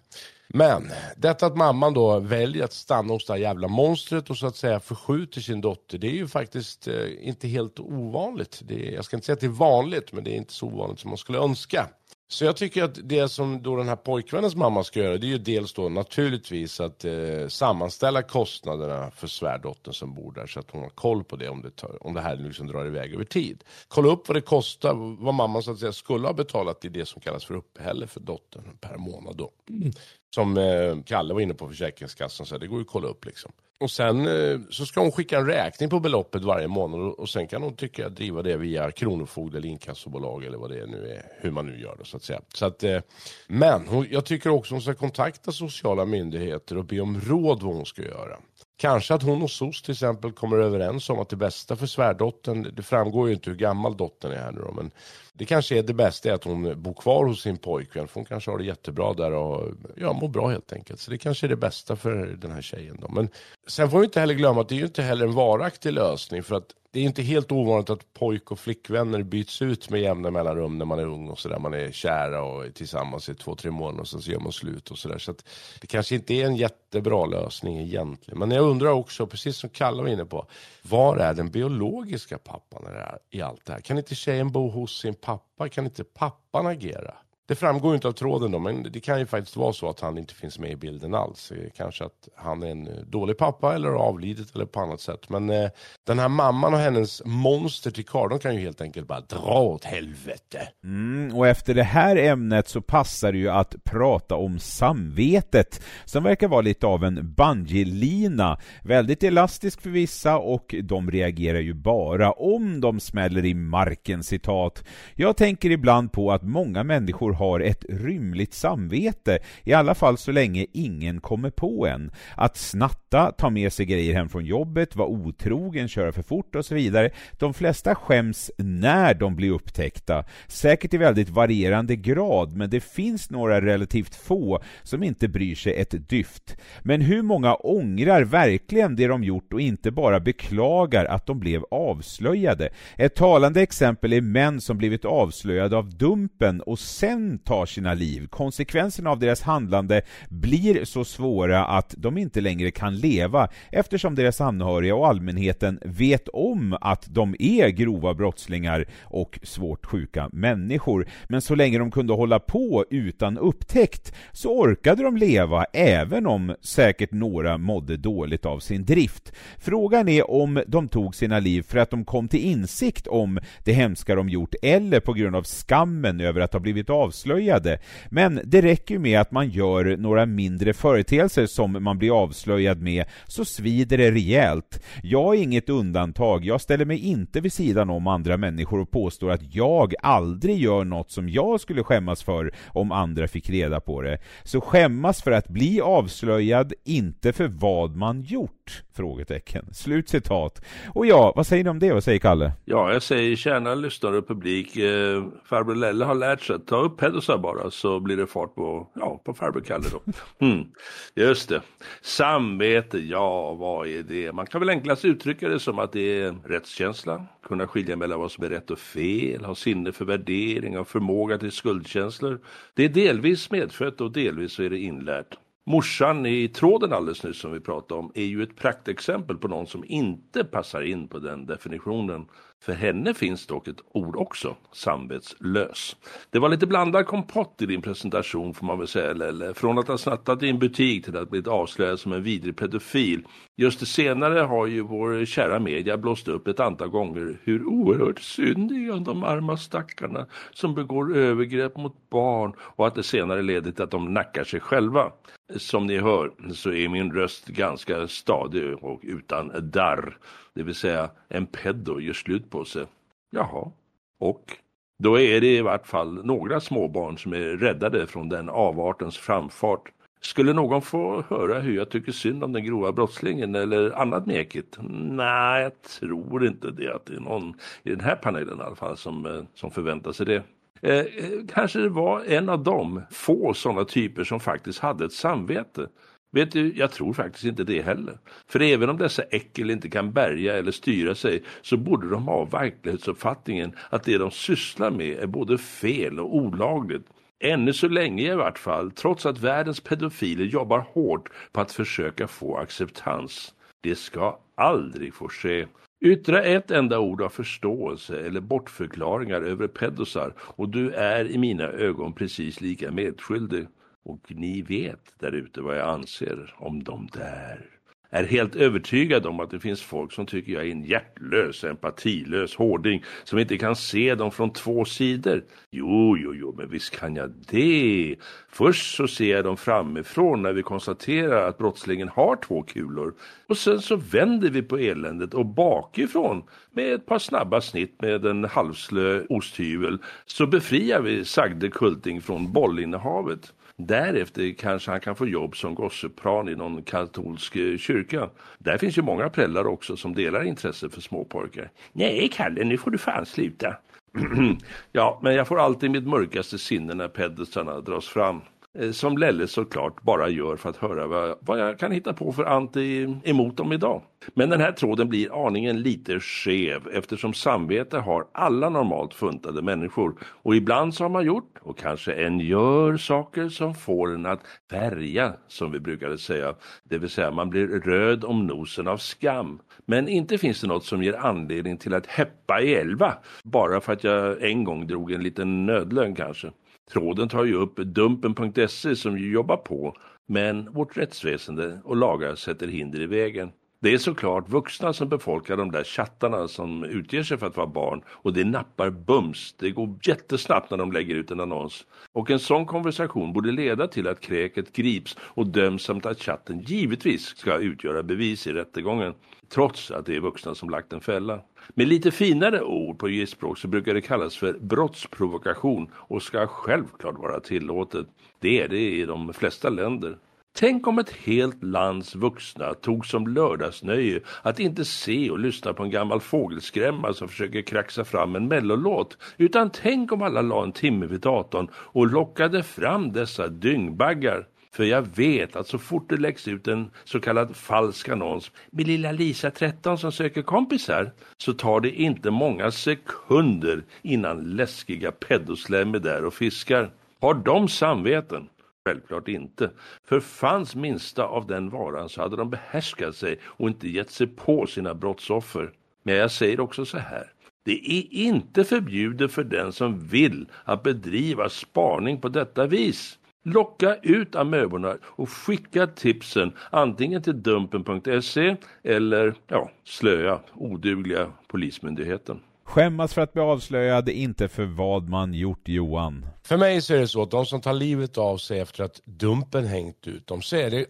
Speaker 7: Men detta att mamman då väljer att stanna hos det här jävla monstret och så att säga förskjuter sin dotter, det är ju faktiskt eh, inte helt ovanligt. Det är, jag ska inte säga att det är vanligt, men det är inte så ovanligt som man skulle önska. Så jag tycker att det som då den här pojkvännens mamma ska göra, det är ju dels då naturligtvis att eh, sammanställa kostnaderna för svärdottern som bor där så att hon har koll på det om det, tar, om det här liksom drar iväg över tid. Kolla upp vad det kostar, vad mamman så att säga skulle ha betalat i det som kallas för uppehälle för dottern per månad då. Mm. Som eh, Kalle var inne på Försäkringskassan, så det går ju att kolla upp liksom. Och sen eh, så ska hon skicka en räkning på beloppet varje månad och, sen kan hon tycka att driva det via Kronofogde eller inkassobolag eller vad det nu är, hur man nu gör det så att säga. Så att, eh, men hon, jag tycker också hon ska kontakta sociala myndigheter och be om råd vad hon ska göra. Kanske att hon och SOS till exempel kommer överens om att det bästa för svärdottern, det framgår ju inte hur gammal dottern är här nu då, men det kanske är det bästa är att hon bor kvar hos sin pojkvän, för hon kanske har det jättebra där och ja, mår bra helt enkelt. Så det kanske är det bästa för den här tjejen då. Men sen får vi inte heller glömma att det är ju inte heller en varaktig lösning, för att det är inte helt ovanligt att pojk och flickvänner byts ut med jämna mellanrum när man är ung och sådär. Man är kära och är tillsammans i två, tre månader och sen så gör man slut och sådär. Så att det kanske inte är en jättebra lösning egentligen. Men jag undrar också, precis som Kalle var inne på, var är den biologiska pappan i allt det här? Kan inte tjejen bo hos sin pappa? Kan inte pappan agera? Det framgår inte av tråden då, men det kan ju faktiskt vara så att han inte finns med i bilden alls. Kanske att han är en eh, dålig pappa eller har avlidit eller på annat sätt. Men eh, den här mamman och hennes monster till karl, de kan ju helt enkelt bara dra åt helvete.
Speaker 4: Mm, och efter det här ämnet så passar det ju att prata om samvetet, som verkar vara lite av en bungee-lina. Väldigt elastisk för vissa och de reagerar ju bara om de smäller i marken, citat. Jag tänker ibland på att många människor har ett rymligt samvete, i alla fall så länge ingen kommer på en. Att snatta, ta med sig grejer hem från jobbet, vara otrogen, köra för fort och så vidare. De flesta skäms när de blir upptäckta, säkert i väldigt varierande grad, men det finns några relativt få som inte bryr sig ett dyft. Men hur många ångrar verkligen det de gjort och inte bara beklagar att de blev avslöjade? Ett talande exempel är män som blivit avslöjade av Dumpen och sen sen tar sina liv. Konsekvenserna av deras handlande blir så svåra att de inte längre kan leva eftersom deras anhöriga och allmänheten vet om att de är grova brottslingar och svårt sjuka människor. Men så länge de kunde hålla på utan upptäckt så orkade de leva även om säkert några mådde dåligt av sin drift. Frågan är om de tog sina liv för att de kom till insikt om det hemska de gjort eller på grund av skammen över att ha blivit avslöjade. Men det räcker ju med att man gör några mindre företeelser som man blir avslöjad med så svider det rejält. Jag är inget undantag. Jag ställer mig inte vid sidan om andra människor och påstår att jag aldrig gör något som jag skulle skämmas för om andra fick reda på det. Så skämmas för att bli avslöjad, inte för vad man gjort? Frågetecken. Slut citat. Och ja, vad säger ni om det? Vad säger Kalle?
Speaker 6: Ja, jag säger tjäna lyssnare och publik. Eh, farbror Lelle har lärt sig att ta upp pedosar bara så blir det fart på, ja, på farbror Kalle då. Mm, just det. Samvete, ja vad är det? Man kan väl enklast uttrycka det som att det är rättskänsla, kunna skilja mellan vad som är rätt och fel, ha sinne för värdering och förmåga till skuldkänslor. Det är delvis medfött och delvis så är det inlärt. Morsan i tråden alldeles nyss som vi pratade om är ju ett praktexempel på någon som inte passar in på den definitionen. För henne finns dock ett ord också, samvetslös. Det var lite blandad kompott i din presentation får man väl säga Lelle. Från att ha snattat i en butik till att blivit avslöjad som en vidrig pedofil. Just det senare har ju vår kära media blåst upp ett antal gånger hur oerhört synd det är om de arma stackarna som begår övergrepp mot barn och att det senare leder till att de nackar sig själva. Som ni hör så är min röst ganska stadig och utan darr. Det vill säga en peddo gör slut på sig. Jaha, och? Då är det i vart fall några småbarn som är räddade från den avartens framfart. Skulle någon få höra hur jag tycker synd om den grova brottslingen eller annat mekigt? Nej, jag tror inte det att det är någon i den här panelen i alla fall som, eh, som förväntar sig det. Eh, eh, kanske det var en av de få sådana typer som faktiskt hade ett samvete. Vet du, jag tror faktiskt inte det heller. För även om dessa äckel inte kan bärga eller styra sig så borde de ha verklighetsuppfattningen att det de sysslar med är både fel och olagligt. Ännu så länge i vart fall, trots att världens pedofiler jobbar hårt på att försöka få acceptans. Det ska aldrig få ske. Yttra ett enda ord av förståelse eller bortförklaringar över pedosar och du är i mina ögon precis lika medskyldig. Och ni vet där ute vad jag anser om dem där. Är helt övertygad om att det finns folk som tycker jag är en hjärtlös, empatilös hårding som inte kan se dem från två sidor. Jo, jo, jo, men visst kan jag det. Först så ser jag dem framifrån när vi konstaterar att brottslingen har två kulor. Och sen så vänder vi på eländet och bakifrån med ett par snabba snitt med en halvslö osthyvel så befriar vi sagde Kulting från bollinnehavet. Därefter kanske han kan få jobb som gossepran i någon katolsk eh, kyrka. Där finns ju många prällar också som delar intresse för småpojkar. Nej, Kalle, nu får du fan sluta. ja, men jag får alltid mitt mörkaste sinne när pedesarna dras fram. Eh, som Lelle såklart bara gör för att höra vad, vad jag kan hitta på för anti emot dem idag. Men den här tråden blir aningen lite skev eftersom samvete har alla normalt funtade människor och ibland så har man gjort och kanske än gör saker som får en att färga som vi brukade säga. Det vill säga man blir röd om nosen av skam. Men inte finns det något som ger anledning till att heppa i elva bara för att jag en gång drog en liten nödlön kanske. Tråden tar ju upp Dumpen.se som ju jobbar på, men vårt rättsväsende och lagar sätter hinder i vägen. Det är såklart vuxna som befolkar de där chattarna som utger sig för att vara barn och det nappar bums. Det går jättesnabbt när de lägger ut en annons. Och en sån konversation borde leda till att kräket grips och döms samt att chatten givetvis ska utgöra bevis i rättegången. Trots att det är vuxna som lagt en fälla. Med lite finare ord på gissspråk så brukar det kallas för brottsprovokation och ska självklart vara tillåtet. Det är det i de flesta länder. Tänk om ett helt lands vuxna tog som lördagsnöje att inte se och lyssna på en gammal fågelskrämma som försöker kraxa fram en mellolåt. Utan tänk om alla la en timme vid datorn och lockade fram dessa dyngbaggar. För jag vet att så fort det läggs ut en så kallad falsk annons med lilla Lisa 13 som söker kompisar så tar det inte många sekunder innan läskiga peddoslem är där och fiskar. Har de samveten? Självklart inte. För fanns minsta av den varan så hade de behärskat sig och inte gett sig på sina brottsoffer. Men jag säger också så här. Det är inte förbjudet för den som vill att bedriva spaning på detta vis. Locka ut amöborna och skicka tipsen antingen till dumpen.se eller ja, slöa odugliga Polismyndigheten.
Speaker 4: Skämmas för att bli avslöjad, inte för vad man gjort Johan.
Speaker 7: För mig så är det så att de som tar livet av sig efter att Dumpen hängt ut dem, så är det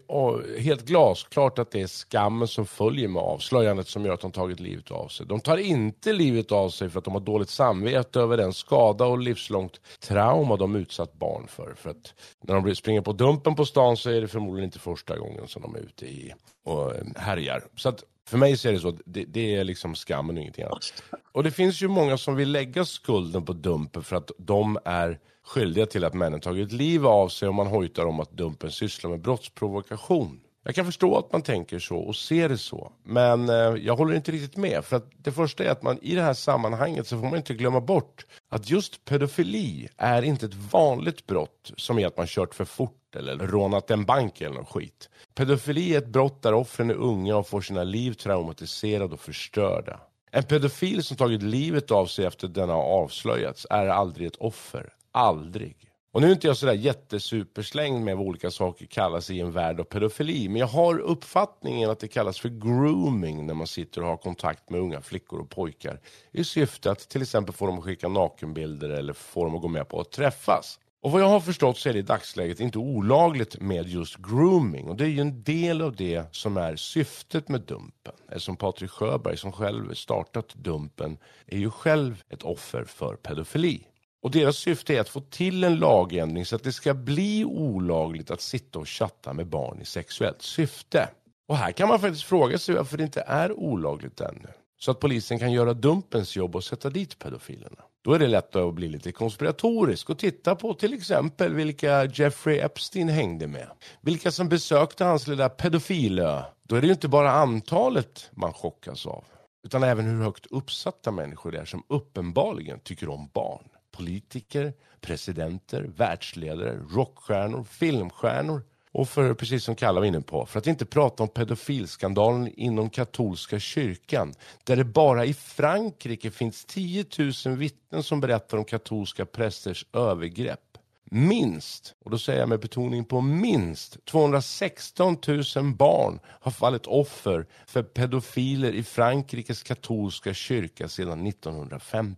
Speaker 7: helt glasklart att det är skammen som följer med avslöjandet som gör att de tagit livet av sig. De tar inte livet av sig för att de har dåligt samvete över den skada och livslångt trauma de utsatt barn för. För att när de springer på Dumpen på stan så är det förmodligen inte första gången som de är ute i och eh, härjar. Så att för mig så är det så, det, det är liksom skammen och ingenting annat. Och det finns ju många som vill lägga skulden på Dumpen för att de är skyldiga till att männen tagit liv av sig och man hojtar om att Dumpen sysslar med brottsprovokation. Jag kan förstå att man tänker så och ser det så, men eh, jag håller inte riktigt med. För att det första är att man i det här sammanhanget så får man inte glömma bort att just pedofili är inte ett vanligt brott som är att man kört för fort eller rånat en bank eller något skit. Pedofili är ett brott där offren är unga och får sina liv traumatiserade och förstörda. En pedofil som tagit livet av sig efter denna avslöjats är aldrig ett offer. Aldrig. Och nu är inte jag sådär jättesuperslängd med vad olika saker kallas i en värld av pedofili, men jag har uppfattningen att det kallas för grooming när man sitter och har kontakt med unga flickor och pojkar i syfte att till exempel få dem att skicka nakenbilder eller få dem att gå med på att träffas. Och vad jag har förstått så är det i dagsläget inte olagligt med just grooming. Och det är ju en del av det som är syftet med Dumpen. Eftersom Patrik Sjöberg som själv startat Dumpen är ju själv ett offer för pedofili. Och deras syfte är att få till en lagändring så att det ska bli olagligt att sitta och chatta med barn i sexuellt syfte. Och här kan man faktiskt fråga sig varför det inte är olagligt ännu. Så att polisen kan göra Dumpens jobb och sätta dit pedofilerna. Då är det lätt att bli lite konspiratorisk och titta på till exempel vilka Jeffrey Epstein hängde med. Vilka som besökte hans lilla pedofilö. Då är det ju inte bara antalet man chockas av. Utan även hur högt uppsatta människor det är som uppenbarligen tycker om barn. Politiker, presidenter, världsledare, rockstjärnor, filmstjärnor och för, precis som Kalle var inne på, för att inte prata om pedofilskandalen inom katolska kyrkan, där det bara i Frankrike finns 10 000 vittnen som berättar om katolska prästers övergrepp. Minst, och då säger jag med betoning på minst, 216 000 barn har fallit offer för pedofiler i Frankrikes katolska kyrka sedan 1950.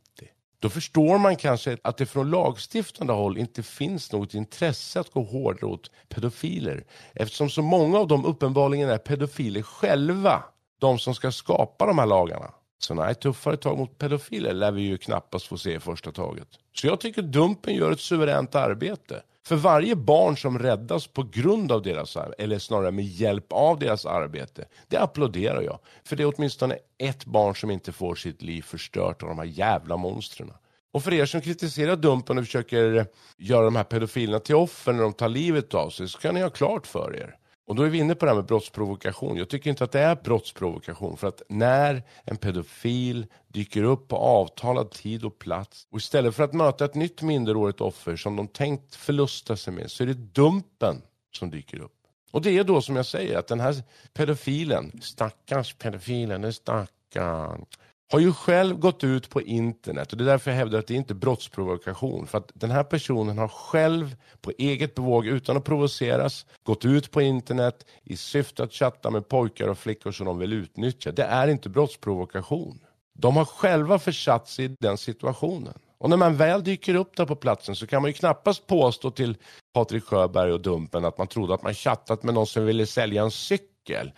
Speaker 7: Då förstår man kanske att det från lagstiftande håll inte finns något intresse att gå hårdare åt pedofiler. Eftersom så många av dem uppenbarligen är pedofiler själva, de som ska skapa de här lagarna. Så nej, tuffare tag mot pedofiler lär vi ju knappast få se i första taget. Så jag tycker Dumpen gör ett suveränt arbete. För varje barn som räddas på grund av deras, eller snarare med hjälp av deras arbete, det applåderar jag. För det är åtminstone ett barn som inte får sitt liv förstört av de här jävla monstren. Och för er som kritiserar Dumpen och försöker göra de här pedofilerna till offer när de tar livet av sig, så kan ni ha klart för er och då är vi inne på det här med brottsprovokation. Jag tycker inte att det är brottsprovokation för att när en pedofil dyker upp på avtalad tid och plats och istället för att möta ett nytt minderårigt offer som de tänkt förlusta sig med så är det dumpen som dyker upp. Och det är då som jag säger att den här pedofilen, stackars pedofilen, den stackarn, har ju själv gått ut på internet och det är därför jag hävdar att det inte är brottsprovokation. För att den här personen har själv på eget bevåg, utan att provoceras, gått ut på internet i syfte att chatta med pojkar och flickor som de vill utnyttja. Det är inte brottsprovokation. De har själva försatt sig i den situationen. Och när man väl dyker upp där på platsen så kan man ju knappast påstå till Patrik Sjöberg och Dumpen att man trodde att man chattat med någon som ville sälja en cykel.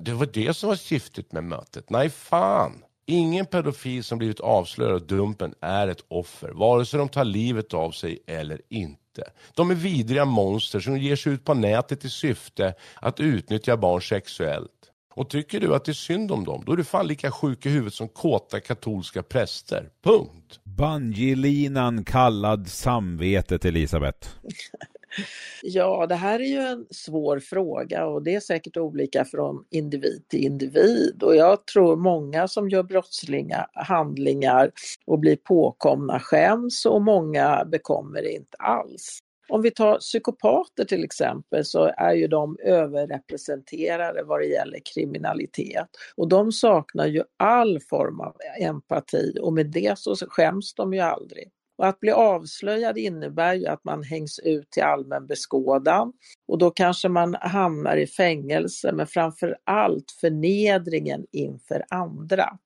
Speaker 7: Det var det som var syftet med mötet. Nej, fan. Ingen pedofil som blivit avslöjad av Dumpen är ett offer, vare sig de tar livet av sig eller inte. De är vidriga monster som ger sig ut på nätet i syfte att utnyttja barn sexuellt. Och tycker du att det är synd om dem, då är du fan lika sjuk i huvudet som kåta katolska präster. Punkt.
Speaker 4: Bungee-linan kallad samvetet, Elisabeth.
Speaker 5: Ja, det här är ju en svår fråga och det är säkert olika från individ till individ och jag tror många som gör brottsliga handlingar och blir påkomna skäms och många bekommer det inte alls. Om vi tar psykopater till exempel så är ju de överrepresenterade vad det gäller kriminalitet och de saknar ju all form av empati och med det så skäms de ju aldrig. Och att bli avslöjad innebär ju att man hängs ut till allmän beskådan och då kanske man hamnar i fängelse men framför allt förnedringen inför andra.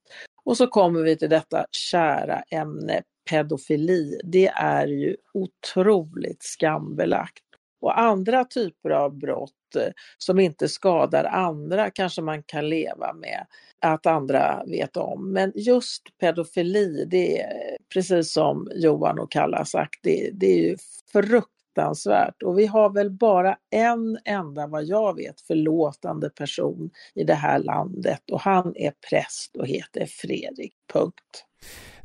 Speaker 5: Och så kommer vi till detta kära ämne pedofili. Det är ju otroligt skambelagt. Och andra typer av brott eh, som inte skadar andra kanske man kan leva med att andra vet om. Men just pedofili, det är precis som Johan och Kalle har sagt, det, det är ju fruktansvärt. Och vi har väl bara en enda, vad jag vet, förlåtande person i det här landet och han är präst och heter Fredrik. Punkt.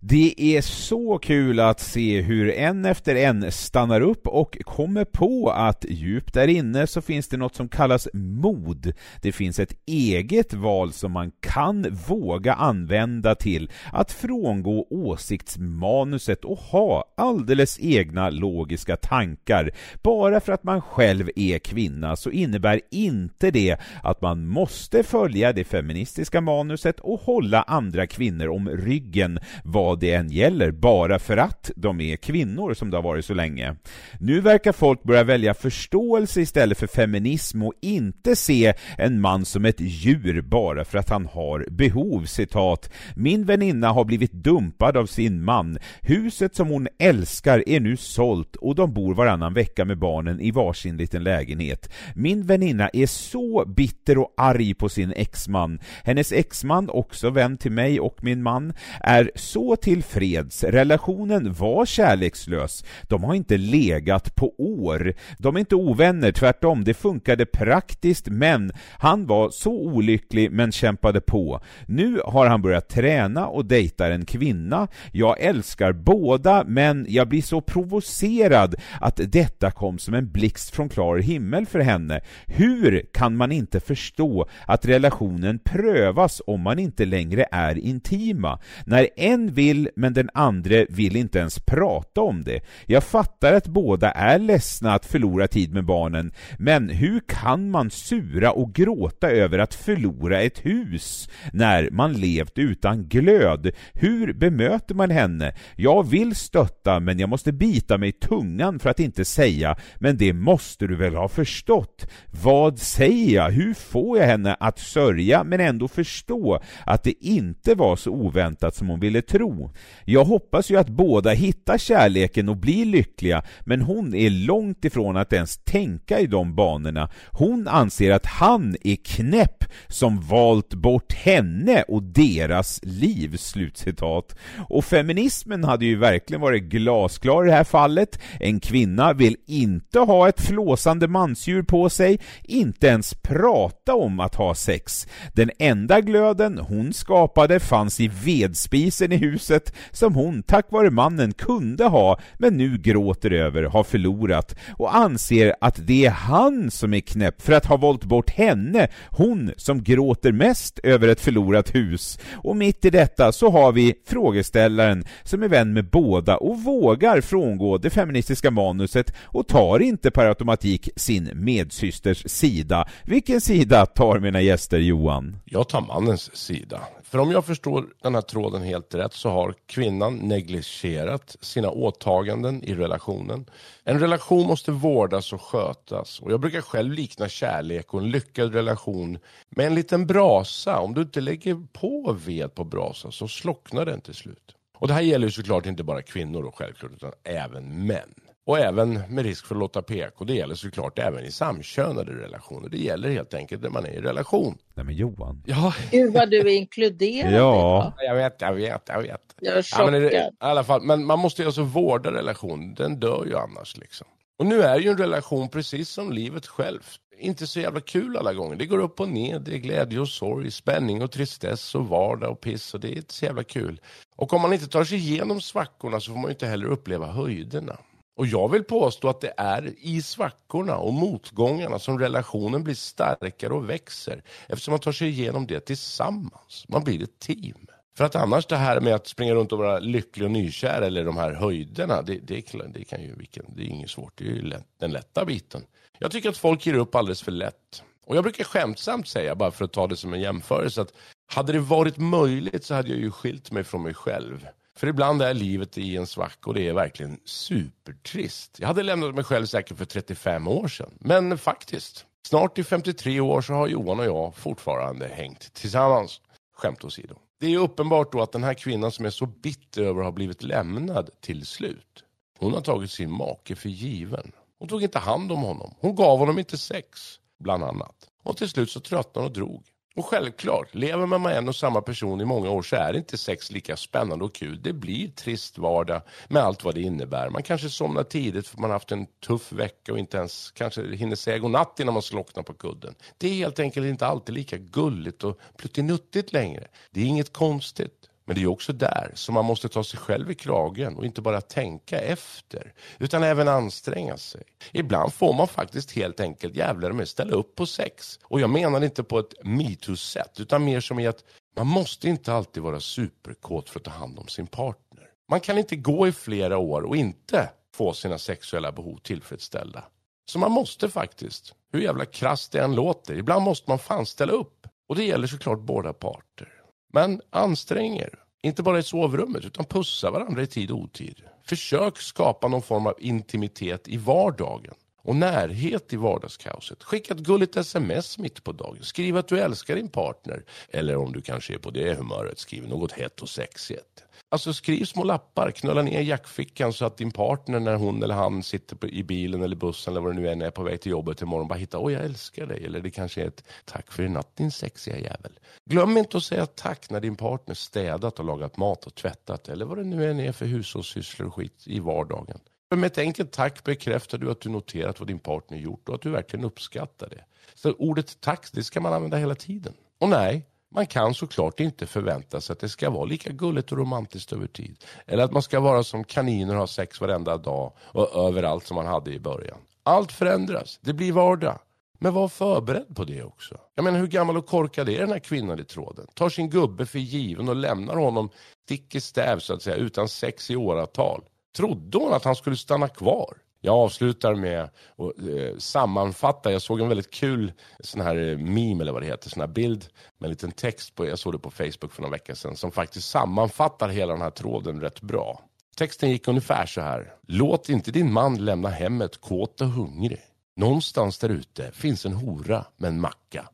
Speaker 4: Det är så kul att se hur en efter en stannar upp och kommer på att djupt där inne så finns det något som kallas mod. Det finns ett eget val som man kan våga använda till att frångå åsiktsmanuset och ha alldeles egna logiska tankar. Bara för att man själv är kvinna så innebär inte det att man måste följa det feministiska manuset och hålla andra kvinnor om ryggen vad det än gäller, bara för att de är kvinnor som det har varit så länge. Nu verkar folk börja välja förståelse istället för feminism och inte se en man som ett djur bara för att han har behov. Citat. Min väninna har blivit dumpad av sin man. Huset som hon älskar är nu sålt och de bor varannan vecka med barnen i varsin liten lägenhet. Min väninna är så bitter och arg på sin exman. Hennes exman, också vän till mig och min man, är så tillfreds. Relationen var kärlekslös. De har inte legat på år. De är inte ovänner, tvärtom. Det funkade praktiskt, men han var så olycklig men kämpade på. Nu har han börjat träna och dejtar en kvinna. Jag älskar båda, men jag blir så provocerad att detta kom som en blixt från klar himmel för henne. Hur kan man inte förstå att relationen prövas om man inte längre är intima? När en vill men den andra vill inte ens prata om det. Jag fattar att båda är ledsna att förlora tid med barnen, men hur kan man sura och gråta över att förlora ett hus när man levt utan glöd? Hur bemöter man henne? Jag vill stötta, men jag måste bita mig i tungan för att inte säga, men det måste du väl ha förstått? Vad säger jag? Hur får jag henne att sörja men ändå förstå att det inte var så oväntat som hon ville tro? Jag hoppas ju att båda hittar kärleken och blir lyckliga, men hon är långt ifrån att ens tänka i de banorna. Hon anser att han är knäpp som valt bort henne och deras liv.” Slutcitat. Och feminismen hade ju verkligen varit glasklar i det här fallet. En kvinna vill inte ha ett flåsande mansdjur på sig, inte ens prata om att ha sex. Den enda glöden hon skapade fanns i vedspisen i huset som hon tack vare mannen kunde ha men nu gråter över, har förlorat och anser att det är han som är knäpp för att ha valt bort henne, hon som gråter mest över ett förlorat hus. Och mitt i detta så har vi frågeställaren som är vän med båda och vågar frångå det feministiska manuset och tar inte per automatik sin medsysters sida. Vilken sida tar mina gäster Johan?
Speaker 7: Jag tar mannens sida. För om jag förstår den här tråden helt rätt så har kvinnan negligerat sina åtaganden i relationen. En relation måste vårdas och skötas och jag brukar själv likna kärlek och en lyckad relation med en liten brasa. Om du inte lägger på ved på brasan så slocknar den till slut. Och det här gäller ju såklart inte bara kvinnor och självklart utan även män. Och även med risk för att låta PK, det gäller såklart även i samkönade relationer. Det gäller helt enkelt när man är i relation.
Speaker 4: Nej men Johan.
Speaker 7: Ja,
Speaker 5: Gud vad du är inkluderad.
Speaker 4: Ja.
Speaker 7: jag vet, jag vet, jag vet.
Speaker 5: Jag är
Speaker 7: Ja, men
Speaker 5: chockad.
Speaker 7: I alla fall, men man måste ju alltså vårda relationen, den dör ju annars liksom. Och nu är ju en relation precis som livet självt. Inte så jävla kul alla gånger. Det går upp och ner, det är glädje och sorg, spänning och tristess och vardag och piss och det är inte så jävla kul. Och om man inte tar sig igenom svackorna så får man ju inte heller uppleva höjderna. Och jag vill påstå att det är i svackorna och motgångarna som relationen blir starkare och växer eftersom man tar sig igenom det tillsammans. Man blir ett team. För att annars det här med att springa runt och vara lycklig och nykär eller de här höjderna, det, det, det kan ju vilken, det är inget svårt, det är ju lätt, den lätta biten. Jag tycker att folk ger upp alldeles för lätt. Och jag brukar skämtsamt säga, bara för att ta det som en jämförelse, att hade det varit möjligt så hade jag ju skilt mig från mig själv. För ibland är livet i en svack och det är verkligen supertrist. Jag hade lämnat mig själv säkert för 35 år sedan. Men faktiskt, snart i 53 år så har Johan och jag fortfarande hängt tillsammans. Skämt åsido. Det är uppenbart då att den här kvinnan som är så bitter över att ha blivit lämnad till slut. Hon har tagit sin make för given. Hon tog inte hand om honom. Hon gav honom inte sex, bland annat. Och till slut så tröttnade hon och drog. Och självklart, lever man med en och samma person i många år så är inte sex lika spännande och kul. Det blir trist vardag med allt vad det innebär. Man kanske somnar tidigt för man har haft en tuff vecka och inte ens kanske hinner säga godnatt innan man slocknar på kudden. Det är helt enkelt inte alltid lika gulligt och pluttinuttigt längre. Det är inget konstigt. Men det är också där som man måste ta sig själv i kragen och inte bara tänka efter, utan även anstränga sig. Ibland får man faktiskt helt enkelt jävlar med ställa upp på sex. Och jag menar inte på ett metoo-sätt, utan mer som i att man måste inte alltid vara superkåt för att ta hand om sin partner. Man kan inte gå i flera år och inte få sina sexuella behov tillfredsställda. Så man måste faktiskt, hur jävla krasst det än låter, ibland måste man fan ställa upp. Och det gäller såklart båda parter. Men ansträng er. Inte bara i sovrummet, utan pussa varandra i tid och otid. Försök skapa någon form av intimitet i vardagen och närhet i vardagskaoset. Skicka ett gulligt sms mitt på dagen. Skriv att du älskar din partner. Eller om du kanske är på det humöret, skriv något hett och sexigt. Alltså skriv små lappar, knulla ner jackfickan så att din partner när hon eller han sitter i bilen eller bussen eller vad det nu än är på väg till jobbet imorgon bara hittar åh jag älskar dig eller det kanske är ett tack för i natt din sexiga jävel. Glöm inte att säga tack när din partner städat och lagat mat och tvättat eller vad det nu än är för hushållssysslor och skit i vardagen. Men med ett enkelt tack bekräftar du att du noterat vad din partner gjort och att du verkligen uppskattar det. Så ordet tack, det ska man använda hela tiden. Och nej, man kan såklart inte förvänta sig att det ska vara lika gulligt och romantiskt över tid. Eller att man ska vara som kaniner och ha sex varenda dag och överallt som man hade i början. Allt förändras, det blir vardag. Men var förberedd på det också. Jag menar hur gammal och korkad är den här kvinnan i tråden? Tar sin gubbe för given och lämnar honom stick i stäv så att säga utan sex i åratal. Trodde hon att han skulle stanna kvar? Jag avslutar med att eh, sammanfatta. Jag såg en väldigt kul sån här eh, meme eller vad det heter, sån här bild med en liten text på, jag såg det på Facebook för några veckor sedan, som faktiskt sammanfattar hela den här tråden rätt bra. Texten gick ungefär så här. Låt inte din man lämna hemmet kåt och hungrig. Någonstans där ute finns en hora med en macka.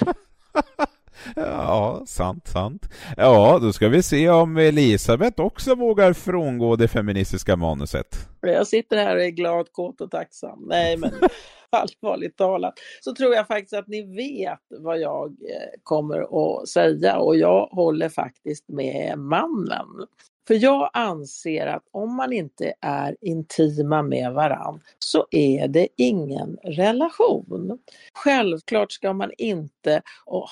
Speaker 4: Ja, sant, sant. Ja, då ska vi se om Elisabeth också vågar frångå det feministiska manuset.
Speaker 5: Jag sitter här och är glad, kåt och tacksam. Nej, men allvarligt talat så tror jag faktiskt att ni vet vad jag eh, kommer att säga och jag håller faktiskt med mannen. För jag anser att om man inte är intima med varann så är det ingen relation. Självklart ska man inte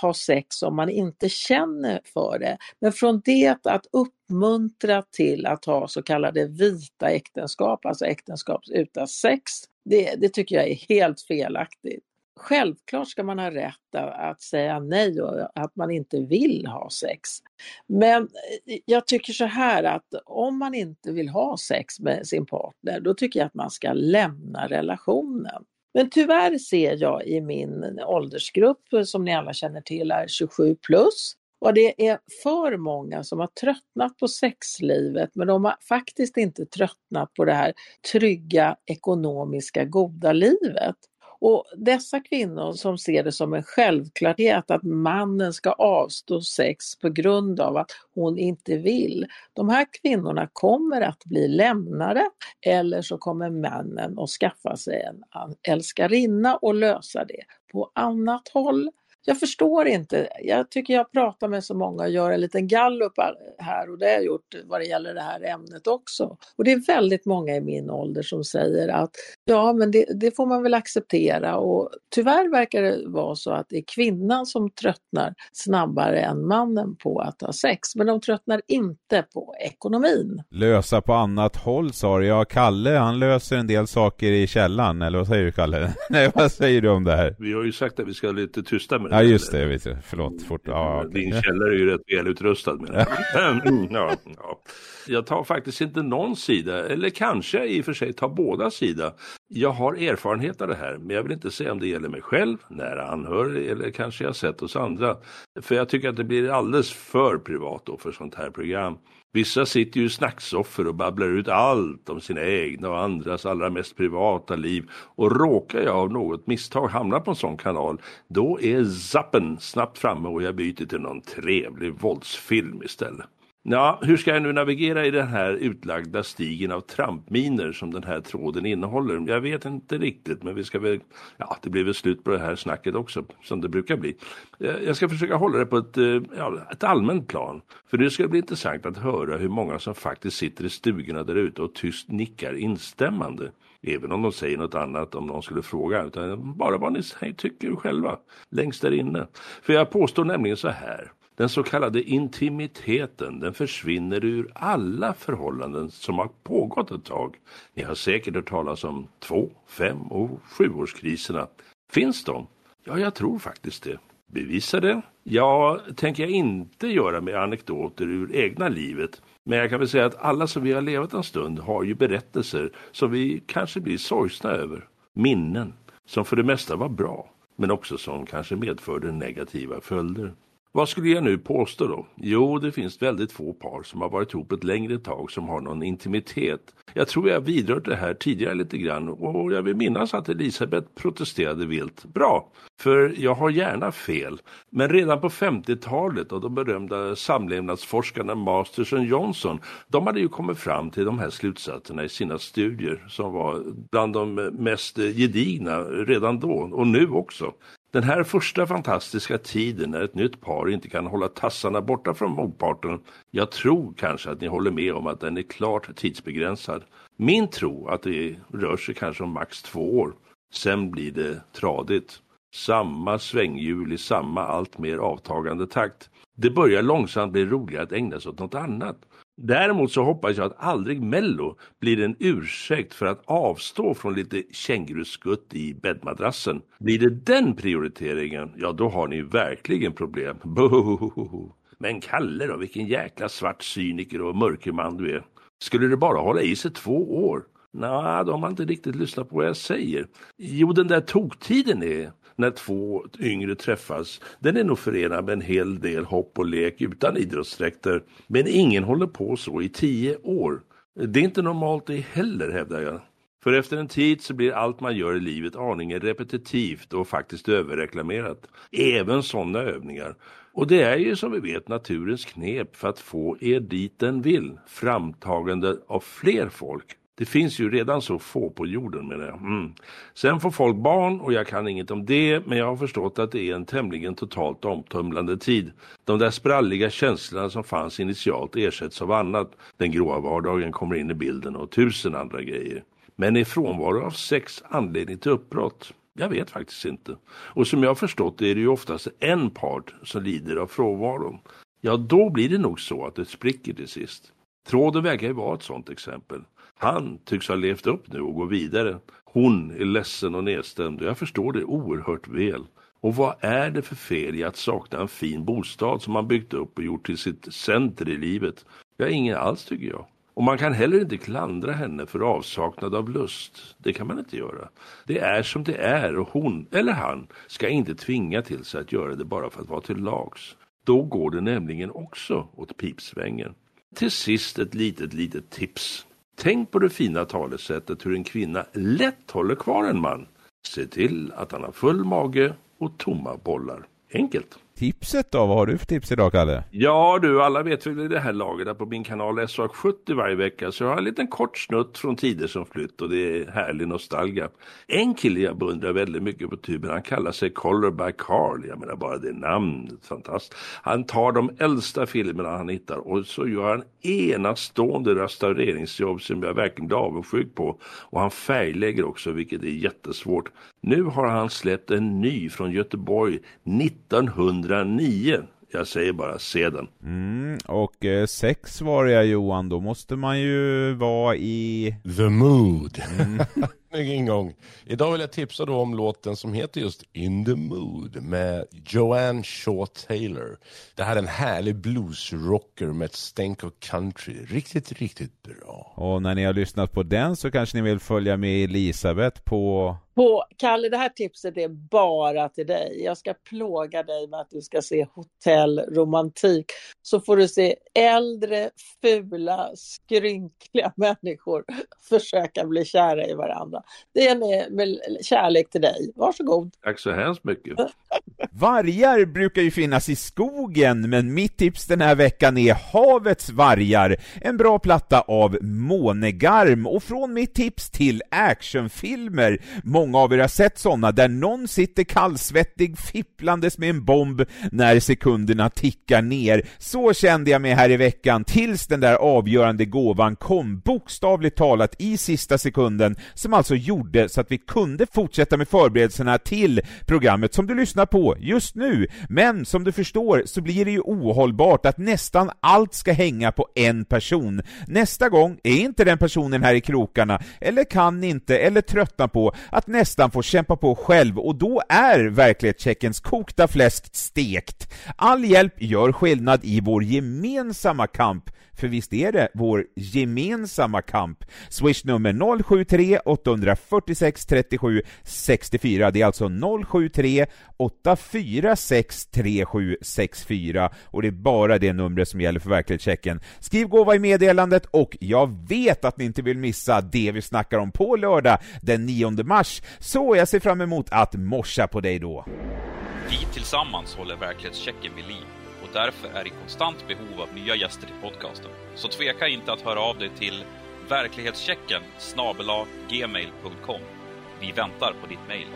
Speaker 5: ha sex om man inte känner för det. Men från det att uppmuntra till att ha så kallade vita äktenskap, alltså äktenskap utan sex, det, det tycker jag är helt felaktigt. Självklart ska man ha rätt att säga nej och att man inte vill ha sex. Men eh, jag tycker så här att om man inte vill ha sex med sin partner, då tycker jag att man ska lämna relationen. Men tyvärr ser jag i min åldersgrupp, eh, som ni alla känner till är 27 plus, och det är för många som har tröttnat på sexlivet men de har faktiskt inte tröttnat på det här trygga ekonomiska goda livet. Och dessa kvinnor som ser det som en självklarhet att mannen ska avstå sex på grund av att hon inte vill. De här kvinnorna kommer att bli lämnade eller så kommer männen att skaffa sig en älskarinna och lösa det på annat håll. Jag förstår inte. Jag tycker jag pratar med så många och gör en liten gallup här och det har jag gjort vad det gäller det här ämnet också. Och det är väldigt många i min ålder som säger att ja, men det, det får man väl acceptera och tyvärr verkar det vara så att det är kvinnan som tröttnar snabbare än mannen på att ha sex, men de tröttnar inte på ekonomin.
Speaker 4: Lösa på annat håll sa du. Ja, Kalle han löser en del saker i källan, eller vad säger du Kalle? Nej, vad säger du om det här?
Speaker 6: Vi har ju sagt att vi ska lite tysta med det
Speaker 4: Ja, just det. Jag vet. Förlåt. Fort. Ja, okej.
Speaker 6: Din källare är ju rätt välutrustad med mm, ja, ja. Jag tar faktiskt inte någon sida, eller kanske i och för sig tar båda sida. Jag har erfarenhet av det här, men jag vill inte säga om det gäller mig själv, nära anhörig eller kanske jag sett hos andra. För jag tycker att det blir alldeles för privat då för sånt här program. Vissa sitter ju i snacksoffer och babblar ut allt om sina egna och andras allra mest privata liv. Och råkar jag av något misstag hamna på en sån kanal, då är zappen snabbt framme och jag byter till någon trevlig våldsfilm istället. Ja, hur ska jag nu navigera i den här utlagda stigen av trampminer som den här tråden innehåller? Jag vet inte riktigt, men vi ska väl, ja, det blir väl slut på det här snacket också, som det brukar bli. Eh, jag ska försöka hålla det på ett, eh, ja, ett allmänt plan, för det ska bli intressant att höra hur många som faktiskt sitter i stugorna där ute och tyst nickar instämmande. Även om de säger något annat om någon skulle fråga, utan bara vad ni tycker själva, längst där inne. För jag påstår nämligen så här, den så kallade intimiteten den försvinner ur alla förhållanden som har pågått ett tag. Ni har säkert hört talas om två, fem och sjuårskriserna. Finns de? Ja, jag tror faktiskt det. Bevisa det? Ja, tänker jag inte göra med anekdoter ur egna livet. Men jag kan väl säga att alla som vi har levat en stund har ju berättelser som vi kanske blir sorgsna över. Minnen som för det mesta var bra, men också som kanske medförde negativa följder. Vad skulle jag nu påstå då? Jo, det finns väldigt få par som har varit ihop ett längre tag som har någon intimitet. Jag tror jag vidrört det här tidigare lite grann och jag vill minnas att Elisabeth protesterade vilt. Bra, för jag har gärna fel. Men redan på 50-talet och de berömda samlevnadsforskarna Masters och Johnson, de hade ju kommit fram till de här slutsatserna i sina studier som var bland de mest gedigna redan då och nu också. Den här första fantastiska tiden när ett nytt par inte kan hålla tassarna borta från motparten, jag tror kanske att ni håller med om att den är klart tidsbegränsad. Min tro att det rör sig kanske om max två år. Sen blir det tradigt. Samma svänghjul i samma allt mer avtagande takt. Det börjar långsamt bli roligare att ägna sig åt något annat. Däremot så hoppas jag att aldrig Mello blir en ursäkt för att avstå från lite känguruskutt i bäddmadrassen. Blir det den prioriteringen, ja då har ni verkligen problem. Bohohoho. Men Kalle då, vilken jäkla svart cyniker och mörkerman du är. Skulle det bara hålla i sig två år? Nej, de har inte riktigt lyssnat på vad jag säger. Jo, den där toktiden är när två yngre träffas, den är nog förenad med en hel del hopp och lek utan idrottsdräkter. Men ingen håller på så i tio år. Det är inte normalt det heller, hävdar jag. För efter en tid så blir allt man gör i livet aningen repetitivt och faktiskt överreklamerat. Även sådana övningar. Och det är ju som vi vet naturens knep för att få er dit den vill. Framtagande av fler folk. Det finns ju redan så få på jorden menar jag. Mm. Sen får folk barn och jag kan inget om det men jag har förstått att det är en tämligen totalt omtumlande tid. De där spralliga känslorna som fanns initialt ersätts av annat. Den gråa vardagen kommer in i bilden och tusen andra grejer. Men är frånvaro av sex anledning till uppbrott? Jag vet faktiskt inte. Och som jag har förstått det är det ju oftast en part som lider av frånvaron. Ja, då blir det nog så att det spricker till sist. Tråden verkar ju vara ett sådant exempel. Han tycks ha levt upp nu och går vidare. Hon är ledsen och nedstämd och jag förstår det oerhört väl. Och vad är det för fel i att sakna en fin bostad som man byggt upp och gjort till sitt center i livet? Ja, ingen alls tycker jag. Och man kan heller inte klandra henne för avsaknad av lust. Det kan man inte göra. Det är som det är och hon, eller han, ska inte tvinga till sig att göra det bara för att vara till lags. Då går det nämligen också åt pipsvängen. Till sist ett litet, litet tips. Tänk på det fina talesättet hur en kvinna lätt håller kvar en man. Se till att han har full mage och tomma bollar. Enkelt.
Speaker 4: Tipset då? Vad har du för tips idag, Kalle?
Speaker 6: Ja du, alla vet väl i det här laget att på min kanal SAK70 varje vecka så jag har en liten kort snutt från tider som flytt och det är härlig nostalgia. En kille jag beundrar väldigt mycket på tuben, han kallar sig Color by Carl. Jag menar bara det namnet, fantastiskt. Han tar de äldsta filmerna han hittar och så gör han enastående restaureringsjobb som jag verkligen blir avundsjuk på. Och han färglägger också, vilket är jättesvårt. Nu har han släppt en ny från Göteborg 1909. Jag säger bara se den.
Speaker 4: Mm, och eh, sex var jag Johan, då måste man ju vara i...
Speaker 7: The mood.
Speaker 4: Mm.
Speaker 7: Snygg ingång. Idag vill jag tipsa då om låten som heter just In the Mood med Joanne Shaw Taylor. Det här är en härlig bluesrocker med ett stänk av country. Riktigt, riktigt bra.
Speaker 4: Och när ni har lyssnat på den så kanske ni vill följa med Elisabeth på
Speaker 5: På, Kalle, det här tipset är bara till dig. Jag ska plåga dig med att du ska se Hotell Romantik. Så får du se äldre, fula, skrynkliga människor försöka bli kära i varandra. Det är med, med kärlek till dig. Varsågod.
Speaker 6: Tack så hemskt mycket.
Speaker 4: Vargar brukar ju finnas i skogen, men mitt tips den här veckan är Havets vargar, en bra platta av Månegarm. Och från mitt tips till actionfilmer, många av er har sett sådana där någon sitter kallsvettig fipplandes med en bomb när sekunderna tickar ner. Så kände jag mig här i veckan, tills den där avgörande gåvan kom, bokstavligt talat i sista sekunden, som alltså gjorde så att vi kunde fortsätta med förberedelserna till programmet som du lyssnar på just nu. Men som du förstår så blir det ju ohållbart att nästan allt ska hänga på en person. Nästa gång är inte den personen här i krokarna, eller kan inte, eller tröttnar på att nästan få kämpa på själv och då är verklighetscheckens kokta fläsk stekt. All hjälp gör skillnad i vår gemensamma kamp för visst är det vår gemensamma kamp? Swish-nummer 073 846 37 64. Det är alltså 073 846 3764 och det är bara det numret som gäller för verklighetschecken. Skriv gåva i meddelandet och jag vet att ni inte vill missa det vi snackar om på lördag den 9 mars, så jag ser fram emot att morsa på dig då.
Speaker 2: Vi tillsammans håller verklighetschecken vid liv och därför är i konstant behov av nya gäster till podcasten. Så tveka inte att höra av dig till verklighetschecken snabela gmail.com. Vi väntar på ditt mejl.